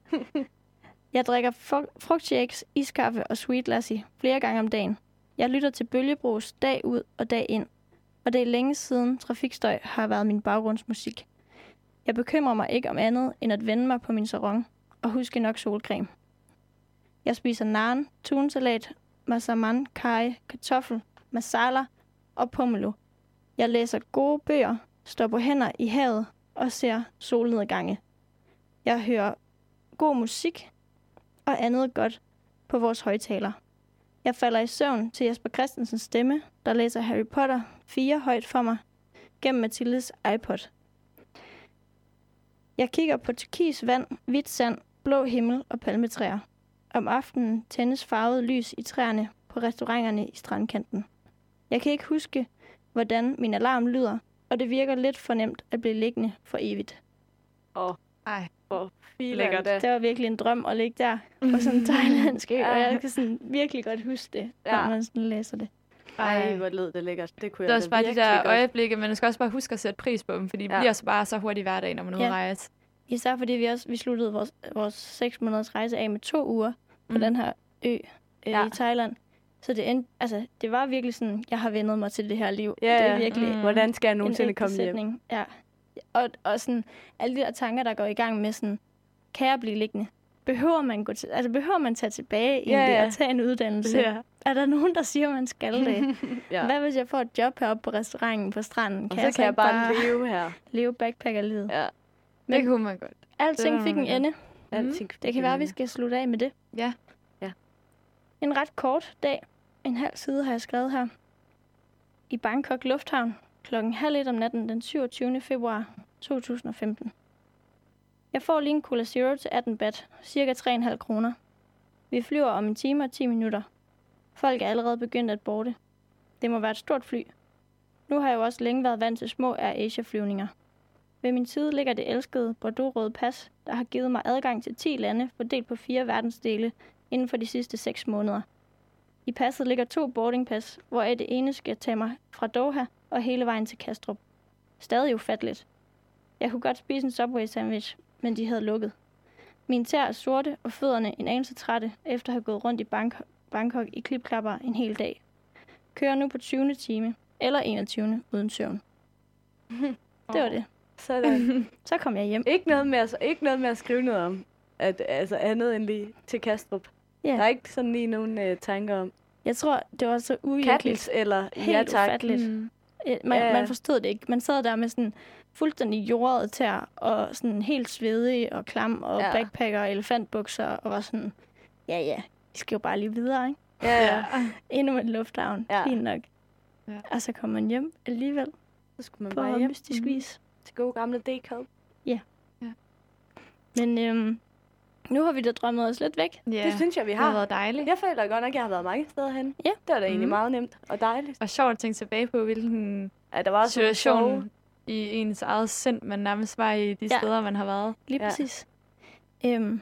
Jeg drikker fru- frugtshakes, iskaffe og sweet lassi flere gange om dagen. Jeg lytter til bølgebrus dag ud og dag ind. Og det er længe siden trafikstøj har været min baggrundsmusik. Jeg bekymrer mig ikke om andet end at vende mig på min sarong og huske nok solcreme. Jeg spiser naan, tunsalat, masaman, kaj, kartoffel, masala og pomelo. Jeg læser gode bøger, står på hænder i havet og ser solnedgange. Jeg hører god musik og andet godt på vores højtaler. Jeg falder i søvn til Jesper Christensens stemme, der læser Harry Potter 4 højt for mig gennem Mathildes iPod. Jeg kigger på turkis vand, hvidt sand, blå himmel og palmetræer. Om aftenen tændes farvet lys i træerne på restauranterne i strandkanten. Jeg kan ikke huske, hvordan min alarm lyder, og det virker lidt fornemt at blive liggende for evigt. Åh, Ej, og filan Lækkert. Det var virkelig en drøm at ligge der på sådan en [LAUGHS] thailandsk ø, og jeg kan sådan virkelig godt huske det, ja. Når man sådan læser det. Ej, hvor lød det lækkert. Det kunne Det er jeg også bare de der godt. øjeblikke, men man skal også bare huske at sætte pris på dem, fordi det Ja. bliver så bare så hurtigt hverdag, når man er ude Ja. rejse. Især fordi vi også vi sluttede vores, vores 6 måneders rejse af med to uger på Mm. den her ø øh, Ja. i Thailand. Så det, end, altså, det var virkelig sådan, jeg har vendet mig til det her liv. Ja, det er virkelig Mm. Hvordan skal jeg en nogensinde komme hjem? sætning. Ja. Og, og sådan, alle de der tanker, der går i gang med sådan, kan jeg blive liggende? Behøver man, gå til, altså, behøver man tage tilbage egentlig ja. og tage en uddannelse? Ja. Er der nogen, der siger, man skal [LAUGHS] det? ja. Hvad hvis jeg får et job heroppe på restauranten på stranden? Og så kan jeg ikke bare leve her. leve backpackerlivet? Ja. Det kunne man godt. Alting fik en man ende. Alting Det kan være, at vi skal slutte af med det. Ja. Ja. En ret kort dag. En halv side har jeg skrevet her. I Bangkok Lufthavn klokken halv et om natten den 27. februar 2015. Jeg får lige en Cola Zero til 18 bat, cirka 3,5 kroner. Vi flyver om en time og 10 minutter. Folk er allerede begyndt at borte. Det må være et stort fly. Nu har jeg jo også længe været vant til små Air Asia-flyvninger. Ved min side ligger det elskede Bordeaux-røde pas, der har givet mig adgang til 10 lande fordelt på fire verdensdele inden for de sidste 6 måneder. I passet ligger to boardingpas, hvoraf det ene skal tage mig fra Doha og hele vejen til Kastrup. Stadig ufatteligt. Jeg kunne godt spise en Subway sandwich, men de havde lukket. Mine tæer er sorte, og fødderne en anelse trætte, efter at have gået rundt i Bangkok, Bangkok i klipklapper en hel dag. Kører nu på 20. time, eller 21. uden søvn. [LAUGHS] Det var det. Sådan. Så kom jeg hjem. ikke, noget med at, ikke noget med at skrive noget om. At, altså andet end lige til Kastrup. Ja. Der er ikke sådan lige nogen øh, tanker om. Jeg tror, det var så uvirkeligt. Katlis eller Helt ja tak. ufatteligt. Mm. Man, Ja. man forstod det ikke. Man sad der med sådan fuldstændig jordet tær, og sådan helt svedig og klam, og Ja. ja. backpacker og elefantbukser, og var sådan, ja ja, vi skal jo bare lige videre, ikke? Ja, ja. [LAUGHS] Endnu en lufthavn, Ja. ja. fint nok. Ja. Og så kom man hjem alligevel Så skulle man på bare hjem mystisk vis. til gode gamle DK. Men øhm, nu har vi da drømmet os lidt væk. Ja, Det synes jeg, vi det har har. været dejligt. Jeg føler godt nok, at jeg har været mange steder hen. Ja. Det var da egentlig Mhm. meget nemt og dejligt. Og sjovt at tænke tilbage på, hvilken Ja, der var også situation i ens eget sind, man nærmest var i de Ja. steder, man har været. Lige Ja. præcis. Øhm,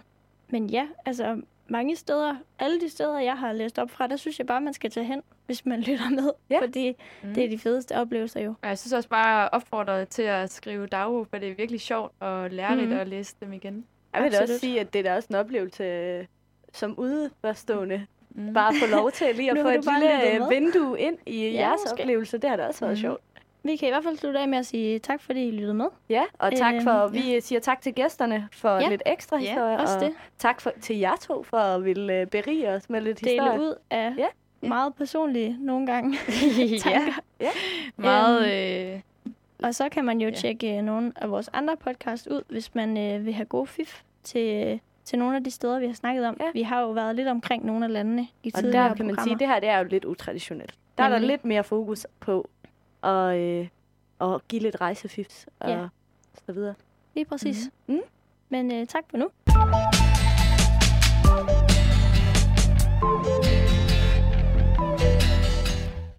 men ja, altså mange steder, alle de steder, jeg har læst op fra, der synes jeg bare, man skal tage hen, hvis man [LAUGHS] lytter med. Ja. Fordi Mm. det er de fedeste oplevelser jo. Og jeg synes også bare opfordret til at skrive dagbog, for det er virkelig sjovt og lærerigt Mhm. at læse dem igen. Jeg vil da også Absolut. sige, at det er da også en oplevelse øh, som udforstående. Mm. Bare at få lov til lige [LAUGHS] at få et lille øh, vindue ind i Ja, jeres måske. oplevelse. Det har da også været Mhm. sjovt. Vi kan i hvert fald slutte af med at sige tak, fordi I lyttede med. Ja, og tak for, vi siger tak til gæsterne for Ja. lidt ekstra Ja, historier. Også og det. tak for, til jer to for at ville øh, berige os med lidt Dele historie. ud af Ja. meget personlige nogle gange [LAUGHS] ja. [LAUGHS] tanker. Meget... Øhm, Øh, Og så kan man jo Ja. ja. tjekke nogle af vores andre podcast ud, hvis man øh, vil have gode fif til, til nogle af de steder, vi har snakket om. Ja. Vi har jo været lidt omkring nogle af landene i Og tidligere der kan man sige, programmer. det her det er jo lidt utraditionelt. Der er der Nemlig. lidt mere fokus på at, øh, at give lidt rejsefifs og Ja. så videre. Lige præcis. Mhm. Men øh, tak for nu.